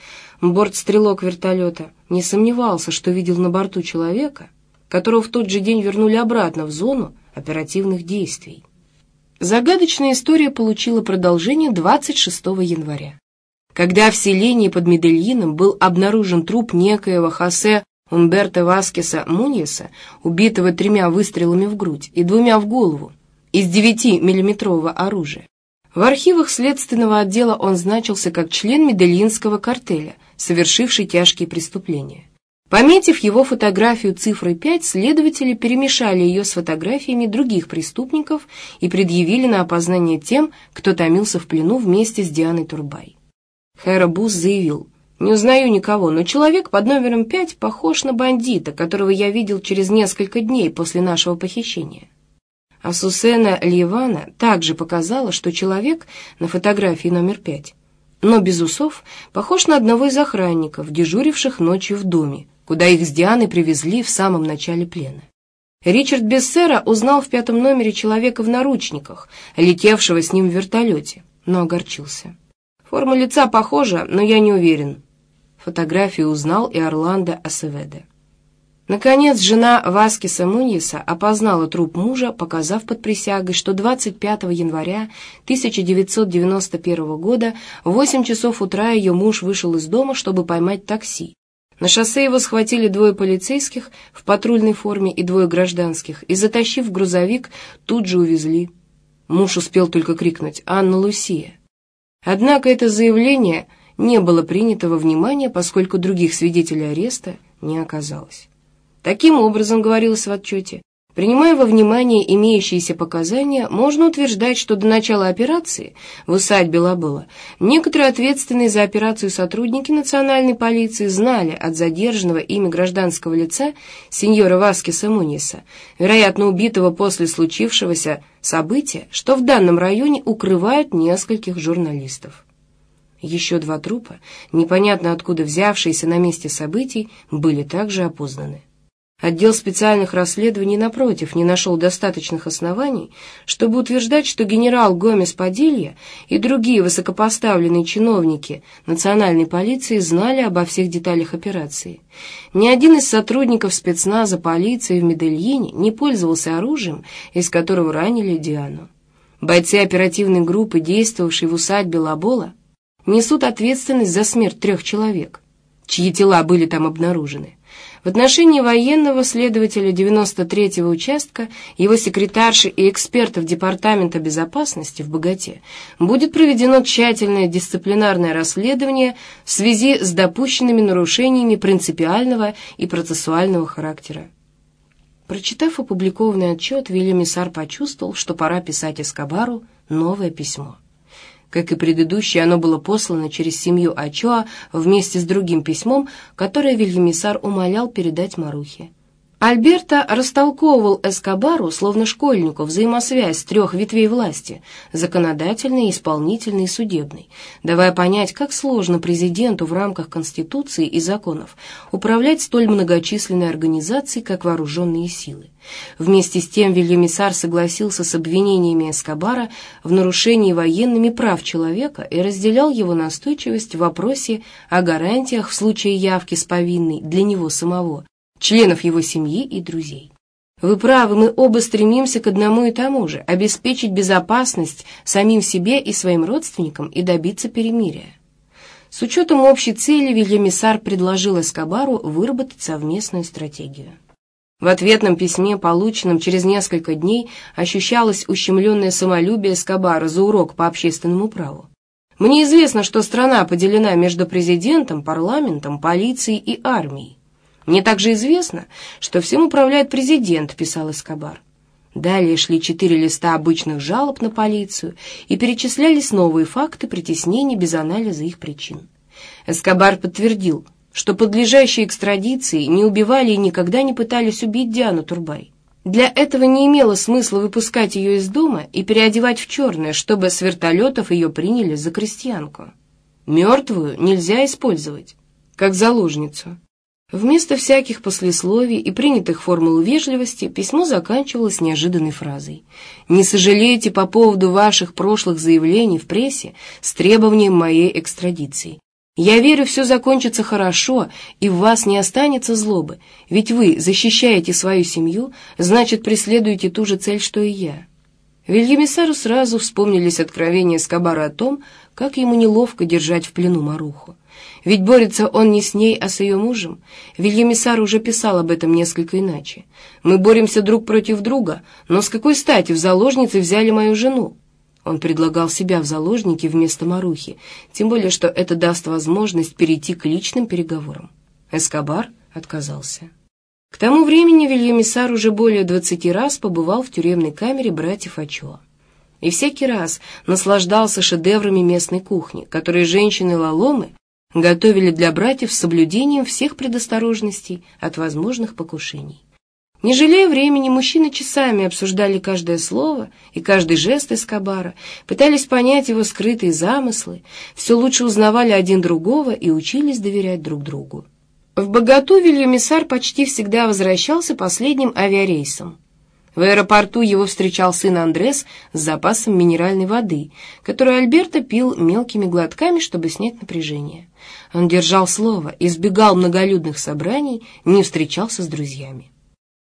бортстрелок вертолета, не сомневался, что видел на борту человека, которого в тот же день вернули обратно в зону оперативных действий. Загадочная история получила продолжение 26 января, когда в селении под Медельином был обнаружен труп некоего Хосе Умберто Васкеса Муньеса, убитого тремя выстрелами в грудь и двумя в голову из 9-миллиметрового оружия. В архивах следственного отдела он значился как член Медельинского картеля, совершивший тяжкие преступления. Пометив его фотографию цифрой 5, следователи перемешали ее с фотографиями других преступников и предъявили на опознание тем, кто томился в плену вместе с Дианой Турбай. Хэра Бус заявил, «Не узнаю никого, но человек под номером 5 похож на бандита, которого я видел через несколько дней после нашего похищения». А Сусена Ливана также показала, что человек на фотографии номер 5 но без усов, похож на одного из охранников, дежуривших ночью в доме, куда их с Дианой привезли в самом начале плена. Ричард Бессера узнал в пятом номере человека в наручниках, летевшего с ним в вертолете, но огорчился. Форма лица похожа, но я не уверен. Фотографию узнал и Орландо Асеведе. Наконец, жена Васкиса Муньеса опознала труп мужа, показав под присягой, что 25 января 1991 года в 8 часов утра ее муж вышел из дома, чтобы поймать такси. На шоссе его схватили двое полицейских в патрульной форме и двое гражданских, и, затащив грузовик, тут же увезли. Муж успел только крикнуть «Анна Лусия». Однако это заявление не было принято во внимание, поскольку других свидетелей ареста не оказалось. Таким образом, говорилось в отчете, принимая во внимание имеющиеся показания, можно утверждать, что до начала операции в усадьбе Лабыла некоторые ответственные за операцию сотрудники национальной полиции знали от задержанного ими гражданского лица сеньора Васкеса Муниса, вероятно убитого после случившегося события, что в данном районе укрывают нескольких журналистов. Еще два трупа, непонятно откуда взявшиеся на месте событий, были также опознаны. Отдел специальных расследований, напротив, не нашел достаточных оснований, чтобы утверждать, что генерал Гомес Падилья и другие высокопоставленные чиновники национальной полиции знали обо всех деталях операции. Ни один из сотрудников спецназа полиции в Медельине не пользовался оружием, из которого ранили Диану. Бойцы оперативной группы, действовавшей в усадьбе Лабола, несут ответственность за смерть трех человек, чьи тела были там обнаружены. В отношении военного следователя 93-го участка, его секретарши и экспертов Департамента безопасности в Богате будет проведено тщательное дисциплинарное расследование в связи с допущенными нарушениями принципиального и процессуального характера. Прочитав опубликованный отчет, Вильямисар почувствовал, что пора писать Эскобару новое письмо. Как и предыдущее, оно было послано через семью Ачоа вместе с другим письмом, которое Вильямисар умолял передать Марухе. Альберто растолковывал Эскобару, словно школьнику, взаимосвязь трех ветвей власти – законодательной, исполнительной и судебной, давая понять, как сложно президенту в рамках Конституции и законов управлять столь многочисленной организацией, как вооруженные силы. Вместе с тем Вильямисар согласился с обвинениями Эскобара в нарушении военными прав человека и разделял его настойчивость в вопросе о гарантиях в случае явки с повинной для него самого, членов его семьи и друзей. Вы правы, мы оба стремимся к одному и тому же – обеспечить безопасность самим себе и своим родственникам и добиться перемирия. С учетом общей цели Вильямисар предложил Эскобару выработать совместную стратегию. В ответном письме, полученном через несколько дней, ощущалось ущемленное самолюбие Эскобара за урок по общественному праву. «Мне известно, что страна поделена между президентом, парламентом, полицией и армией. Мне также известно, что всем управляет президент, писал Эскобар. Далее шли четыре листа обычных жалоб на полицию и перечислялись новые факты притеснений без анализа их причин. Эскобар подтвердил, что подлежащие экстрадиции не убивали и никогда не пытались убить Диану Турбай. Для этого не имело смысла выпускать ее из дома и переодевать в черное, чтобы с вертолетов ее приняли за крестьянку. Мертвую нельзя использовать, как заложницу. Вместо всяких послесловий и принятых формул вежливости письмо заканчивалось неожиданной фразой. «Не сожалейте по поводу ваших прошлых заявлений в прессе с требованием моей экстрадиции. Я верю, все закончится хорошо, и в вас не останется злобы, ведь вы защищаете свою семью, значит, преследуете ту же цель, что и я». Вильямисару сразу вспомнились откровения Скобара о том, как ему неловко держать в плену Маруху. Ведь борется он не с ней, а с ее мужем. Вильямисар уже писал об этом несколько иначе. «Мы боремся друг против друга, но с какой стати в заложницы взяли мою жену?» Он предлагал себя в заложники вместо Марухи, тем более, что это даст возможность перейти к личным переговорам. Эскобар отказался. К тому времени Вильямисар уже более двадцати раз побывал в тюремной камере братьев Ачоа. И всякий раз наслаждался шедеврами местной кухни, которые женщины-лаломы готовили для братьев с соблюдением всех предосторожностей от возможных покушений. Не жалея времени, мужчины часами обсуждали каждое слово и каждый жест Эскобара, пытались понять его скрытые замыслы, все лучше узнавали один другого и учились доверять друг другу. В Богату Вильямисар почти всегда возвращался последним авиарейсом. В аэропорту его встречал сын Андрес с запасом минеральной воды, которую Альберто пил мелкими глотками, чтобы снять напряжение. Он держал слово, избегал многолюдных собраний, не встречался с друзьями.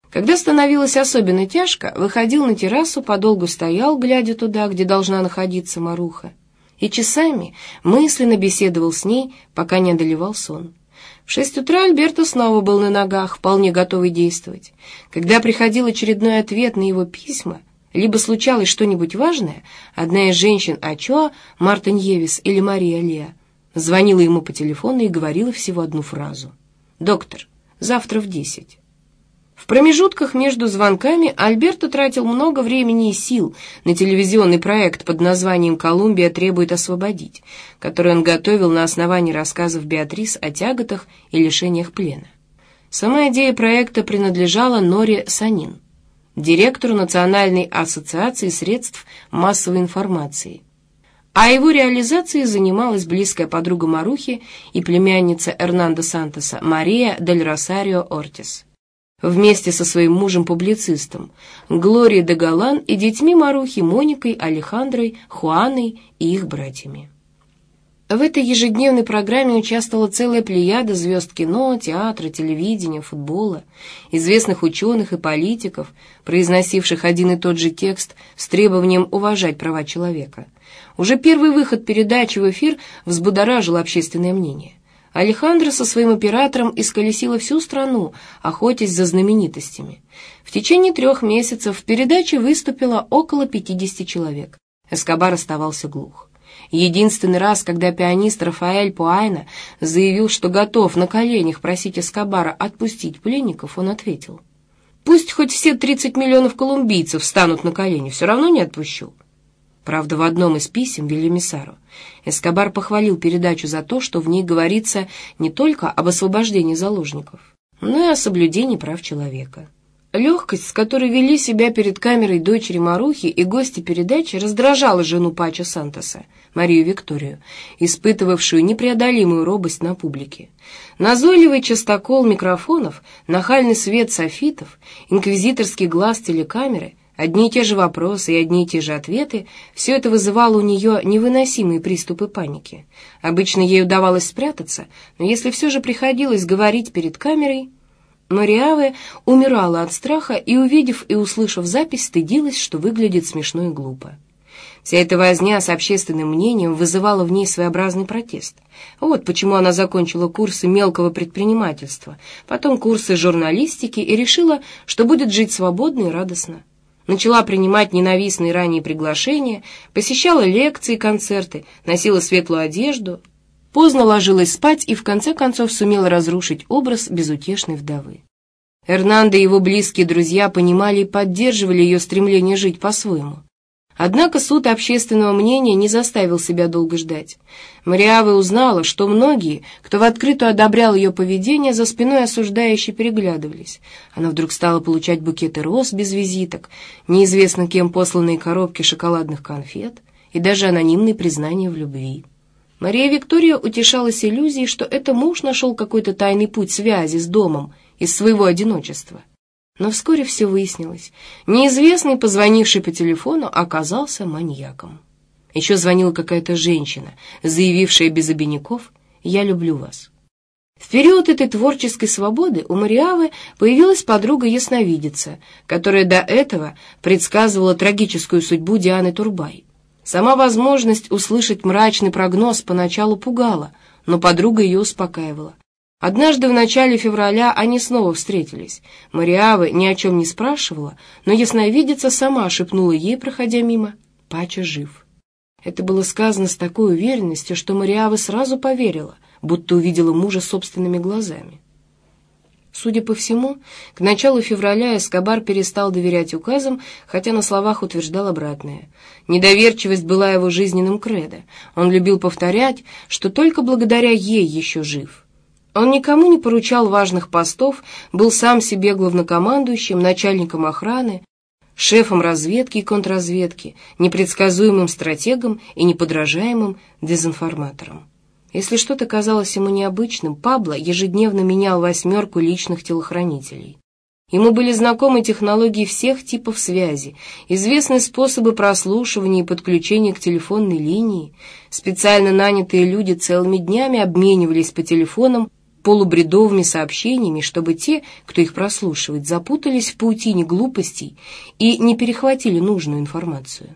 Когда становилось особенно тяжко, выходил на террасу, подолгу стоял, глядя туда, где должна находиться Маруха, и часами мысленно беседовал с ней, пока не одолевал сон. В шесть утра Альберто снова был на ногах, вполне готовый действовать. Когда приходил очередной ответ на его письма, либо случалось что-нибудь важное, одна из женщин Ачоа, Марта Ньевис или Мария Леа, звонила ему по телефону и говорила всего одну фразу. «Доктор, завтра в десять». В промежутках между звонками Альберто тратил много времени и сил. На телевизионный проект под названием «Колумбия требует освободить», который он готовил на основании рассказов Беатрис о тяготах и лишениях плена. Сама идея проекта принадлежала Норе Санин, директору Национальной ассоциации средств массовой информации, а его реализацией занималась близкая подруга Марухи и племянница Эрнандо Сантоса Мария Дель Росарио Ортис вместе со своим мужем-публицистом, Глорией де Галан и детьми Марухи Моникой, Алехандрой, Хуаной и их братьями. В этой ежедневной программе участвовала целая плеяда звезд кино, театра, телевидения, футбола, известных ученых и политиков, произносивших один и тот же текст с требованием уважать права человека. Уже первый выход передачи в эфир взбудоражил общественное мнение. Алехандро со своим оператором исколесила всю страну, охотясь за знаменитостями. В течение трех месяцев в передаче выступило около 50 человек. Эскобар оставался глух. Единственный раз, когда пианист Рафаэль Пуайна заявил, что готов на коленях просить Эскобара отпустить пленников, он ответил, «Пусть хоть все 30 миллионов колумбийцев встанут на колени, все равно не отпущу». Правда, в одном из писем Вильямисару Эскобар похвалил передачу за то, что в ней говорится не только об освобождении заложников, но и о соблюдении прав человека. Легкость, с которой вели себя перед камерой дочери Марухи и гости передачи, раздражала жену Пача Сантоса, Марию Викторию, испытывавшую непреодолимую робость на публике. Назойливый частокол микрофонов, нахальный свет софитов, инквизиторский глаз телекамеры, одни и те же вопросы и одни и те же ответы — все это вызывало у нее невыносимые приступы паники. Обычно ей удавалось спрятаться, но если все же приходилось говорить перед камерой — Мариаве умирала от страха и, увидев и услышав запись, стыдилась, что выглядит смешно и глупо. Вся эта возня с общественным мнением вызывала в ней своеобразный протест. Вот почему она закончила курсы мелкого предпринимательства, потом курсы журналистики и решила, что будет жить свободно и радостно. Начала принимать ненавистные ранее приглашения, посещала лекции, концерты, носила светлую одежду, поздно ложилась спать и в конце концов сумела разрушить образ безутешной вдовы. Эрнандо и его близкие друзья понимали и поддерживали ее стремление жить по-своему. Однако суд общественного мнения не заставил себя долго ждать. Мариаве узнала, что многие, кто в открытую одобрял ее поведение, за спиной осуждающе переглядывались. Она вдруг стала получать букеты роз без визиток, неизвестно кем посланные коробки шоколадных конфет и даже анонимные признания в любви. Мария Виктория утешалась иллюзией, что это муж нашел какой-то тайный путь связи с домом из своего одиночества. Но вскоре все выяснилось. Неизвестный, позвонивший по телефону, оказался маньяком. Еще звонила какая-то женщина, заявившая без обиняков «Я люблю вас». В период этой творческой свободы у Мариавы появилась подруга-ясновидица, которая до этого предсказывала трагическую судьбу Дианы Турбай. Сама возможность услышать мрачный прогноз поначалу пугала, но подруга ее успокаивала. Однажды в начале февраля они снова встретились. Мариавы ни о чем не спрашивала, но ясновидица сама шепнула ей, проходя мимо, «Пача жив». Это было сказано с такой уверенностью, что Мариава сразу поверила, будто увидела мужа собственными глазами. Судя по всему, к началу февраля Эскобар перестал доверять указам, хотя на словах утверждал обратное. Недоверчивость была его жизненным кредо. Он любил повторять, что только благодаря ей еще жив. Он никому не поручал важных постов, был сам себе главнокомандующим, начальником охраны, шефом разведки и контрразведки, непредсказуемым стратегом и неподражаемым дезинформатором. Если что-то казалось ему необычным, Пабло ежедневно менял восьмерку личных телохранителей. Ему были знакомы технологии всех типов связи, известны способы прослушивания и подключения к телефонной линии. Специально нанятые люди целыми днями обменивались по телефонам полубредовыми сообщениями, чтобы те, кто их прослушивает, запутались в паутине глупостей и не перехватили нужную информацию.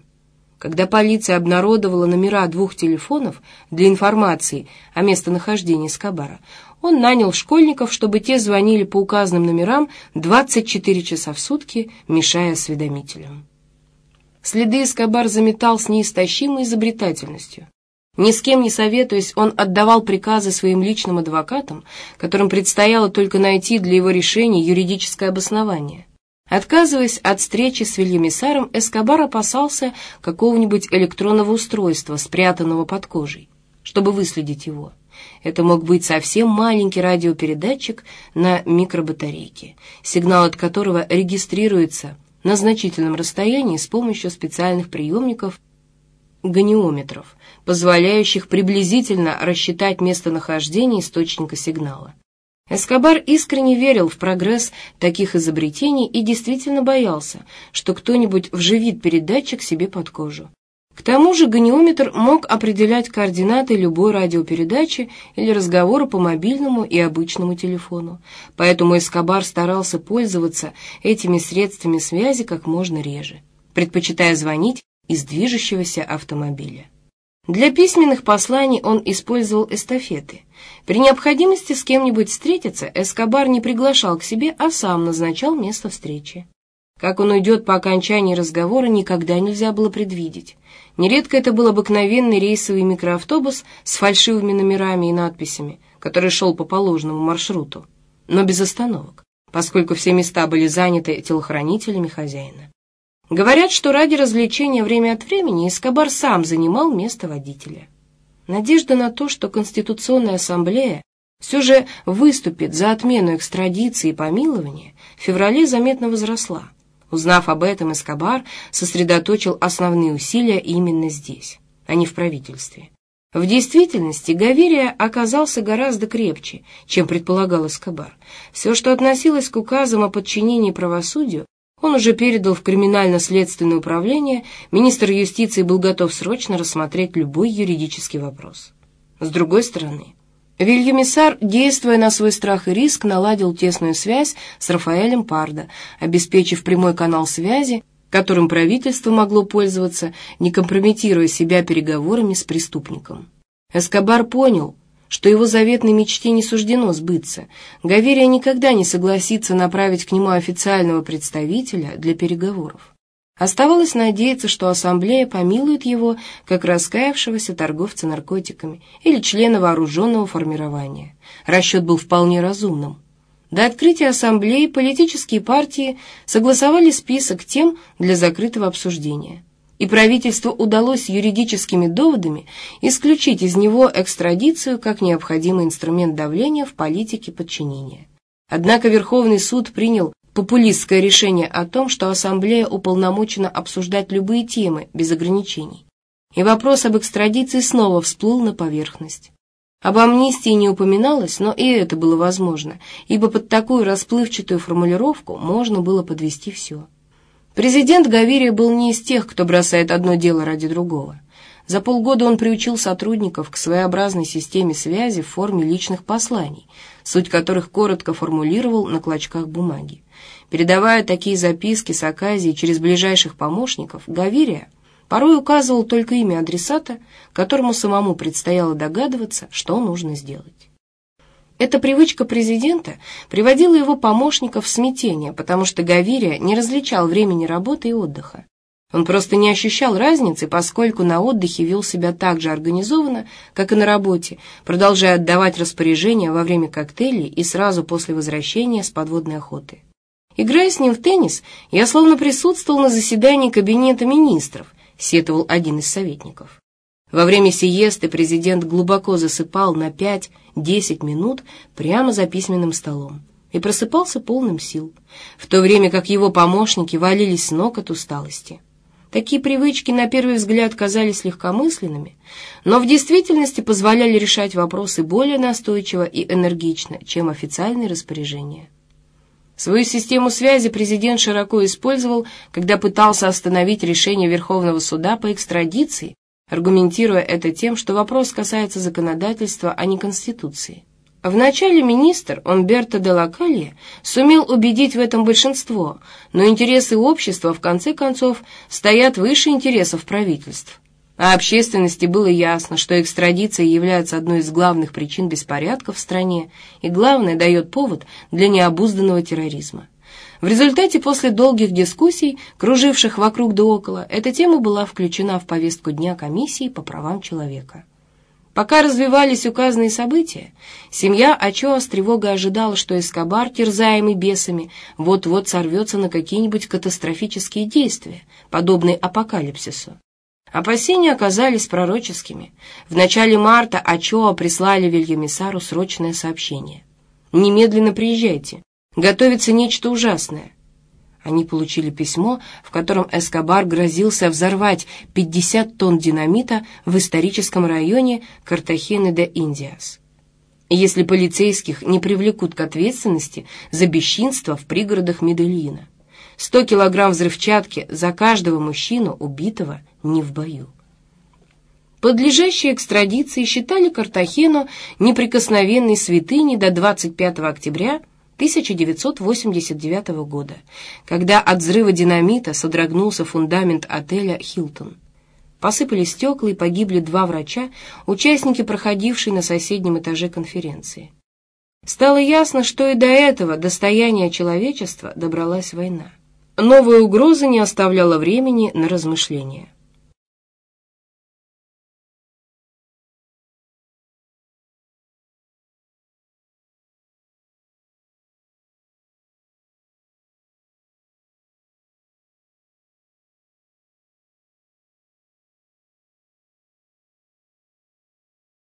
Когда полиция обнародовала номера двух телефонов для информации о местонахождении Скобара, он нанял школьников, чтобы те звонили по указанным номерам 24 часа в сутки, мешая осведомителям. Следы Эскобар заметал с неистощимой изобретательностью. Ни с кем не советуясь, он отдавал приказы своим личным адвокатам, которым предстояло только найти для его решения юридическое обоснование. Отказываясь от встречи с Вильямисаром, Эскобар опасался какого-нибудь электронного устройства, спрятанного под кожей, чтобы выследить его. Это мог быть совсем маленький радиопередатчик на микробатарейке, сигнал от которого регистрируется на значительном расстоянии с помощью специальных приемников гониометров, позволяющих приблизительно рассчитать местонахождение источника сигнала. Эскобар искренне верил в прогресс таких изобретений и действительно боялся, что кто-нибудь вживит передатчик себе под кожу. К тому же гониометр мог определять координаты любой радиопередачи или разговора по мобильному и обычному телефону, поэтому Эскобар старался пользоваться этими средствами связи как можно реже, предпочитая звонить из движущегося автомобиля. Для письменных посланий он использовал эстафеты. При необходимости с кем-нибудь встретиться Эскобар не приглашал к себе, а сам назначал место встречи. Как он уйдет по окончании разговора, никогда нельзя было предвидеть. Нередко это был обыкновенный рейсовый микроавтобус с фальшивыми номерами и надписями, который шел по положенному маршруту, но без остановок, поскольку все места были заняты телохранителями хозяина. Говорят, что ради развлечения время от времени Эскобар сам занимал место водителя. Надежда на то, что Конституционная ассамблея все же выступит за отмену экстрадиции и помилования, в феврале заметно возросла. Узнав об этом, Эскобар сосредоточил основные усилия именно здесь, а не в правительстве. В действительности Гаверия оказался гораздо крепче, чем предполагал Эскобар. Все, что относилось к указам о подчинении правосудию, он уже передал в криминально-следственное управление, министр юстиции был готов срочно рассмотреть любой юридический вопрос. С другой стороны, Вильямисар, действуя на свой страх и риск, наладил тесную связь с Рафаэлем Пардо, обеспечив прямой канал связи, которым правительство могло пользоваться, не компрометируя себя переговорами с преступником. Эскобар понял, что его заветной мечте не суждено сбыться. Гаверия никогда не согласится направить к нему официального представителя для переговоров. Оставалось надеяться, что ассамблея помилует его, как раскаявшегося торговца наркотиками или члена вооруженного формирования. Расчет был вполне разумным. До открытия ассамблеи политические партии согласовали список тем для закрытого обсуждения. И правительству удалось юридическими доводами исключить из него экстрадицию как необходимый инструмент давления в политике подчинения. Однако Верховный суд принял популистское решение о том, что Ассамблея уполномочена обсуждать любые темы без ограничений. И вопрос об экстрадиции снова всплыл на поверхность. Об амнистии не упоминалось, но и это было возможно, ибо под такую расплывчатую формулировку можно было подвести все. Президент Гавирия был не из тех, кто бросает одно дело ради другого. За полгода он приучил сотрудников к своеобразной системе связи в форме личных посланий, суть которых коротко формулировал на клочках бумаги. Передавая такие записки с Аказией через ближайших помощников, Гавирия порой указывал только имя адресата, которому самому предстояло догадываться, что нужно сделать. Эта привычка президента приводила его помощников в смятение, потому что Гавирия не различал времени работы и отдыха. Он просто не ощущал разницы, поскольку на отдыхе вел себя так же организованно, как и на работе, продолжая отдавать распоряжения во время коктейлей и сразу после возвращения с подводной охоты. Играя с ним в теннис, я словно присутствовал на заседании кабинета министров, сетовал один из советников. Во время сиесты президент глубоко засыпал на 5-10 минут прямо за письменным столом и просыпался полным сил, в то время как его помощники валились с ног от усталости. Такие привычки на первый взгляд казались легкомысленными, но в действительности позволяли решать вопросы более настойчиво и энергично, чем официальные распоряжения. Свою систему связи президент широко использовал, когда пытался остановить решение Верховного суда по экстрадиции, аргументируя это тем, что вопрос касается законодательства, а не Конституции. Вначале министр Умберто де Лакалье сумел убедить в этом большинство, но интересы общества, в конце концов, стоят выше интересов правительств. А общественности было ясно, что экстрадиция является одной из главных причин беспорядков в стране и, главное, дает повод для необузданного терроризма. В результате, после долгих дискуссий, круживших вокруг да около, эта тема была включена в повестку дня комиссии по правам человека. Пока развивались указанные события, семья Ачоа с тревогой ожидала, что Эскобар, терзаемый бесами, вот-вот сорвется на какие-нибудь катастрофические действия, подобные апокалипсису. Опасения оказались пророческими. В начале марта Ачоа прислали Вильямисару срочное сообщение. «Немедленно приезжайте. Готовится нечто ужасное». Они получили письмо, в котором Эскобар грозился взорвать 50 тонн динамита в историческом районе Картахены де Индиас. Если полицейских не привлекут к ответственности за бесчинство в пригородах Медельина. 100 килограмм взрывчатки за каждого мужчину, убитого не в бою. Подлежащие экстрадиции считали Картахену неприкосновенной святыней до 25 октября 1989 года, когда от взрыва динамита содрогнулся фундамент отеля «Хилтон». Посыпались стекла и погибли два врача, участники проходившей на соседнем этаже конференции. Стало ясно, что и до этого достояния человечества добралась война. Новая угроза не оставляла времени на размышления.